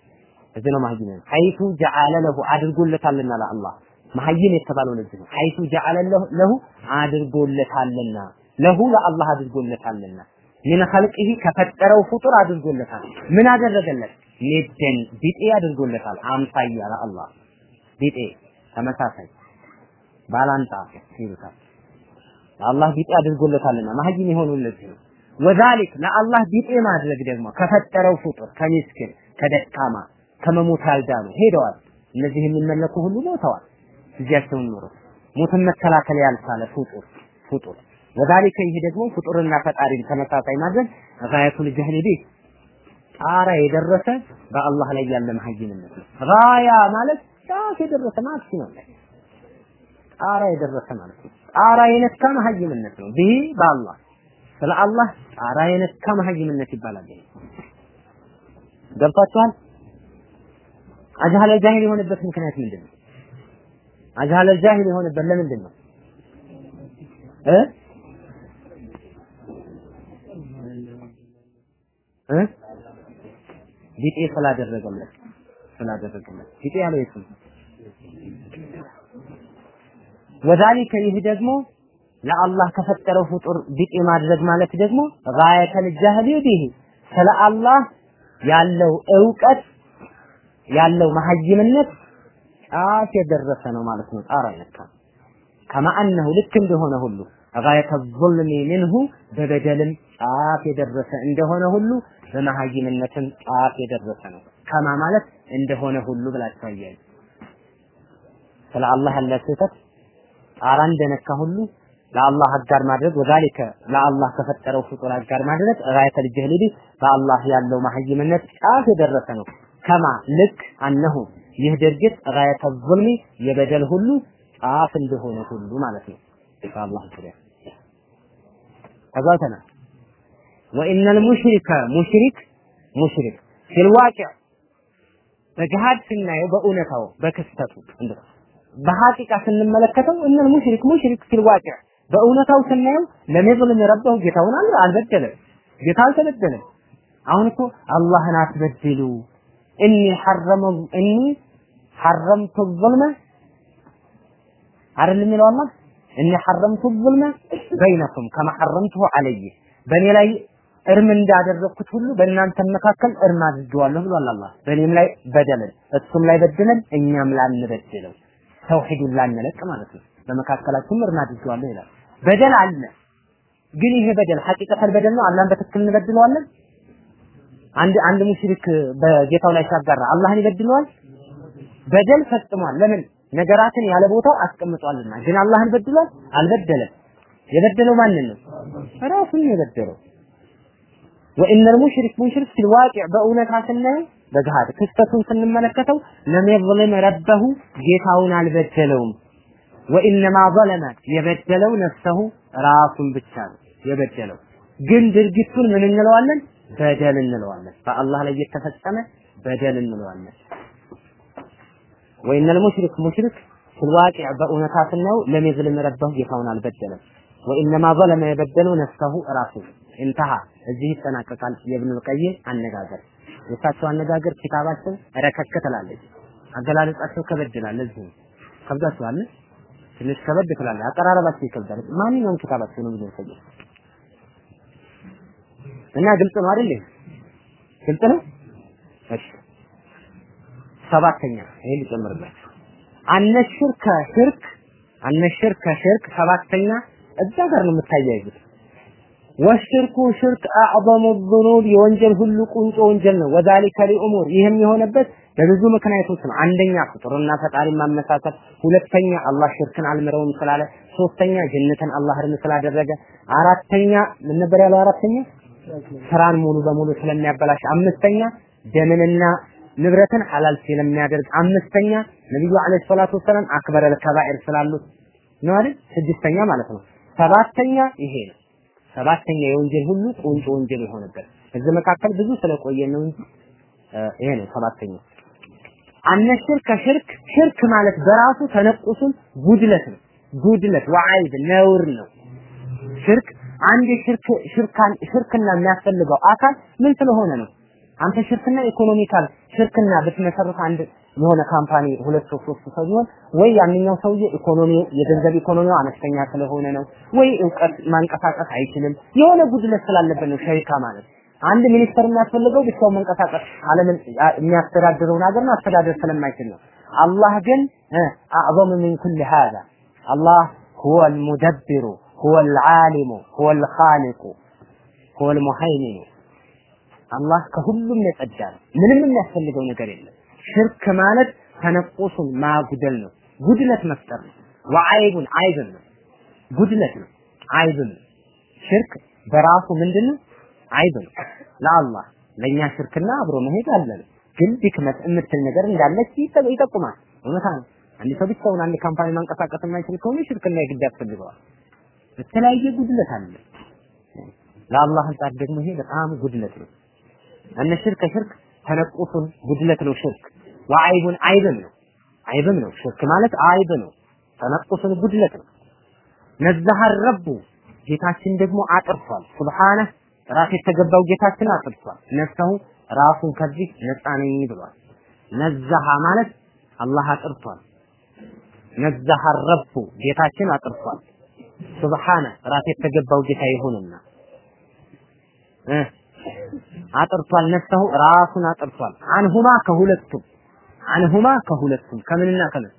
እዚህ ነው መሀይም ነው ሐይቱ ጀዓለ ለሁ አድርጎለታልና ለአላህ። መሀይም የተባለው ለዚህ ነው። ሐይቱ ጀዓለ ለሁ አድርጎለታልና ለሁ ለአላህ አድርጎለታልና ምን ኸልቂሂ ከፈጠረው ፍጡር አድርጎለታል። ምን አደረገለት? ኒደን ቢጤ አድርጎለታል። አምሳያ ለአላህ። ቢጤ ተመሳሳይ ባላንጣ ይሉታል። ለአላህ ቢጤ አድርጎለታልና መሀይም የሆነው ነው። ወዛሊክ ለአላህ ቢጤ ማድረግ ደግሞ ከፈጠረው ፍጡር ከሚስኪን ከደካማ ከመሞት ያልዳኑ ሄደዋል። እነዚህ የሚመለኩ ሁሉ ሞተዋል። ጊዜያቸውን ኖሮ ሞትን መከላከል ያልቻለ ፍጡር ፍጡር። ወዛሊከ ይህ ደግሞ ፍጡርና ፈጣሪን ተመሳሳይ ማድረግ ጋያቱል ጀህል ጣራ የደረሰ በአላህ ላይ ያለ መሀይምነት ነው። ጋያ ማለት ጫፍ የደረሰ ማክሲመም ጣራ የደረሰ ማለት ነው። ጣራ የነካ መሀይምነት ነው። ቢህ በአላህ። ስለ አላህ ጣራ የነካ መሀይምነት ይባላል። ገብታችኋል አጅሀለ ጃሂል የሆነበት ምክንያት ምንድን ነው? አጅሀለ ጃሂል የሆነበት ለምንድን ነው? እ? እ? ቢጤ ስላደረገለት። ስላደረገለት። ቢጤ ያለው የቱ ነው? ወዛሊከ ይህ ደግሞ ለአላህ ከፈጠረው ፍጡር ቢጤ ማድረግ ማለት ደግሞ ጋየተል ጃህሊ ቢሂ ስለ አላህ ያለው እውቀት ያለው መሀይምነት ጫፍ የደረሰ ነው ማለት ነው። ጣራ ይነካ ከማ አነሁ ልክ እንደሆነ ሁሉ ጋየተ ዙልሚ ሚንሁ በበደልም ጫፍ የደረሰ እንደሆነ ሁሉ በመሀይምነትም ጫፍ የደረሰ ነው። ከማ ማለት እንደሆነ ሁሉ ብላችሁ አያይዙ። ስለ አላህ ያለ ስህተት ጣራ እንደነካ ሁሉ ለአላህ አጋር ማድረግ ወዛሊከ ለአላህ ከፈጠረው ፍጡር አጋር ማድረግ ጋየተል ጀህሊ ቢህ በአላህ ያለው መሀይምነት ጫፍ የደረሰ ነው። ከማ ልክ አነሁ ይህ ድርጊት ጋየተ ዙልሚ የበደል ሁሉ ጫፍ እንደሆነ ሁሉ ማለት ነው። በአላህ ዙሪያ ተጓተና ወኢነል ሙሽሪከ ሙሽሪክ ሙሽሪክ ፊልዋቂዕ በገሃድ ስናየው በእውነታው በክስተቱ እንደ በሐቂቃ ስንመለከተው እነል ሙሽሪክ ሙሽሪክ ፊልዋቂዕ በእውነታው ስናየው ለሚዝልም ረበሁ ጌታውን አልበደለም። ጌታ አልተበደለም። አሁን እኮ አላህን አትበድሉ እኒ ሐረመ እኒ ሐረምቱ ዙልመ አይደል የሚለው አላህ እኒ ሐረምቱ ዙልመ በይነኩም ከማ ሐረምቱሁ ዐለይህ በእኔ ላይ እርም እንዳደረግኩት ሁሉ በእናንተ መካከል እርም አድርጌዋለሁ ብሏል አላህ። በእኔም ላይ በደልን እሱም ላይ በድለን እኛም ላንበድለው ተውሂዱን ላንለቅ ማለት ነው። በመካከላችሁም እርም አድርጌዋለሁ ይላል። በደል አለ፣ ግን ይሄ በደል ሐቂቀተል በደል ነው። አላህን በትክክል እንበድለዋለን። አንድ አንድ ሙሽሪክ በጌታው ላይ ሲያጋራ አላህን ይበድለዋል? በደል ፈጽሟል። ለምን ነገራትን ያለ ቦታው አስቀምጧልና። ግን አላህን በድሏል? አልበደለም። የበደለው ማንን ነው? ራሱን የበደለው። ወኢነል ሙሽሪክ ሙሽሪክ ፊል በእውነታ ስናየው በገሃድ ክስተቱን ስንመለከተው ለሚظلم ረበሁ ጌታውን አልበደለውም። ወኢነማ ظለመ የበደለው ነፍሰሁ ራሱን ብቻ ነው የበደለው። ግን ድርጊቱን ምን እንለዋለን? በደል እንለዋለን። በአላህ ላይ የተፈጸመ በደል እንለዋለን። ወኢነል ሙሽሪክ ሙሽሪክ ፍልዋቂዕ በእውነታ ስናየው ለሚظلم ረበሁ ጌታውን አልበደለም። ወኢነማ ظለመ የበደለው ነፍሰሁ ራሱ እንተሃ እዚህ ይጠናቀቃል የብኑል አነጋገር። የእሳቸው አነጋገር ኪታባችን ረከከ ትላለች። አገላለጻቸው ከበድላል። እዚህ ከብዳችኋል። ትንሽ ከበድ ትላለች። አቀራረባቸው ይከብዳል። ማንኛውም ኪታባቸው ነው ቀይም እና ግልጽ ነው አይደል? ግልጽ ነው። እሺ ሰባተኛ ይሄን ልጨምርላችሁ። አነሽርከ ሽርክ አነሽርከ ሽርክ ሰባተኛ እዛ ጋር ነው የምታያይዙት። ወሽርኩ ሽርክ አዕظሙ الذنوب የወንጀል ሁሉ ቁንጮ ወንጀል ነው። وذلك لأمور ይህም የሆነበት ለብዙ ምክንያቶች ነው። አንደኛ ፍጡርና ፈጣሪ ማመሳሰል ሁለተኛ አላህ ሽርክን አልምረውም ስላለ ሶስተኛ ጀነትን አላህ እርም ስላደረገ አራተኛ ምን ነበር ያለው አራተኛ? ስራን ሙሉ በሙሉ ስለሚያበላሽ አምስተኛ ደምንና ንብረትን ሐላል ስለሚያደርግ አምስተኛ ነብዩ አለይሂ ሰላቱ ወሰለም አክበረ ከባኤር ስላሉት ነው አይደል? ስድስተኛ ማለት ነው። ሰባተኛ ይሄ ነው። ሰባተኛ የወንጀል ሁሉ ቁንጮ ወንጀል የሆነበት እዚህ መካከል ብዙ ስለቆየ ነው እንጂ ይሄ ነው ሰባተኛው። አነሽርክ ከሽርክ ሽርክ ማለት በራሱ ተነቁሱን ጉድለት ነው። ጉድለት ወዓይብ ነውር ነው። ሽርክ አንድ ሽርክ ሽርካን ሽርክና የሚያስፈልገው አካል ምን ስለሆነ ነው? አንተ ሽርክና economical ሽርክና ብትመሰርት አንድ የሆነ company ሁለት ሰው ሶስት ሰው ቢሆን ወይ ያንኛው ሰውዬ ኢኮኖሚ የገንዘብ ኢኮኖሚው አነስተኛ ስለሆነ ነው፣ ወይ እውቀት ማንቀሳቀስ አይችልም። የሆነ ጉድለት ስላለበት ነው شركة ማለት። አንድ ሚኒስተር የሚያስፈልገው ብቻውን መንቀሳቀስ ዓለምን የሚያስተዳድረውን ሀገር ማስተዳደር ስለማይችል ነው። አላህ ግን أعظم من كل هذا አላህ ሁወ አልሙደብሩ ሁወ አልዓሊሙ ሁወ አልኻሊቁ ሁወ አልሙሀይሚኑ አላህ ከሁሉም የጸዳ ነው። ምንም የሚያስፈልገው ነገር የለም። ሽርክ ማለት ተነቁሱን ማጉደል ነው። ጉድለት መፍጠር ነው። ወአይቡን አይብን ነው። ጉድለት ነው። አይብን ነው። ሽርክ በራሱ ምንድነው? አይብ ነው። ለአላህ ለኛ ሽርክና አብሮ መሄድ አለን። ግን ድክመት የምትል ነገር እንዳለች ይጠቁማል። እውነታ ነው። አንድ ሰው ብቻውን አንድ company ማንቀሳቀስ የማይችል ከሆነ ሽርክና የግድ ያስፈልገዋል። የተለያየ ጉድለት አለ። ለአላህ አንጻር ደግሞ ይሄ በጣም ጉድለት ነው። إن الشرك ሽርክ تنقص ጉድለት ነው ሽርክ وعيب አይብም ነው። አይብም ነው። ሽርክ ማለት አይብ ነው። تنقص ጉድለት ነው። نزه ربه። ጌታችን ደግሞ አጥርቷል سبحانه ራስ የተገባው ጌታችን አጥርቷል نفسه ራሱን ከዚህ ነፃ ነኝ ብሏል። ነዘሐ ማለት አላህ አጥርቷል። ነዘሐ ረቡ። ጌታችን አጥርቷል ሱብሃነ ራስ የተገባው ጌታ ይሁንና። አጥርቷል። ነፍሰሁ ራሱን አጥርቷል። አንሁማ ከሁለቱም አንሁማ ከሁለቱም ከምንና ከምን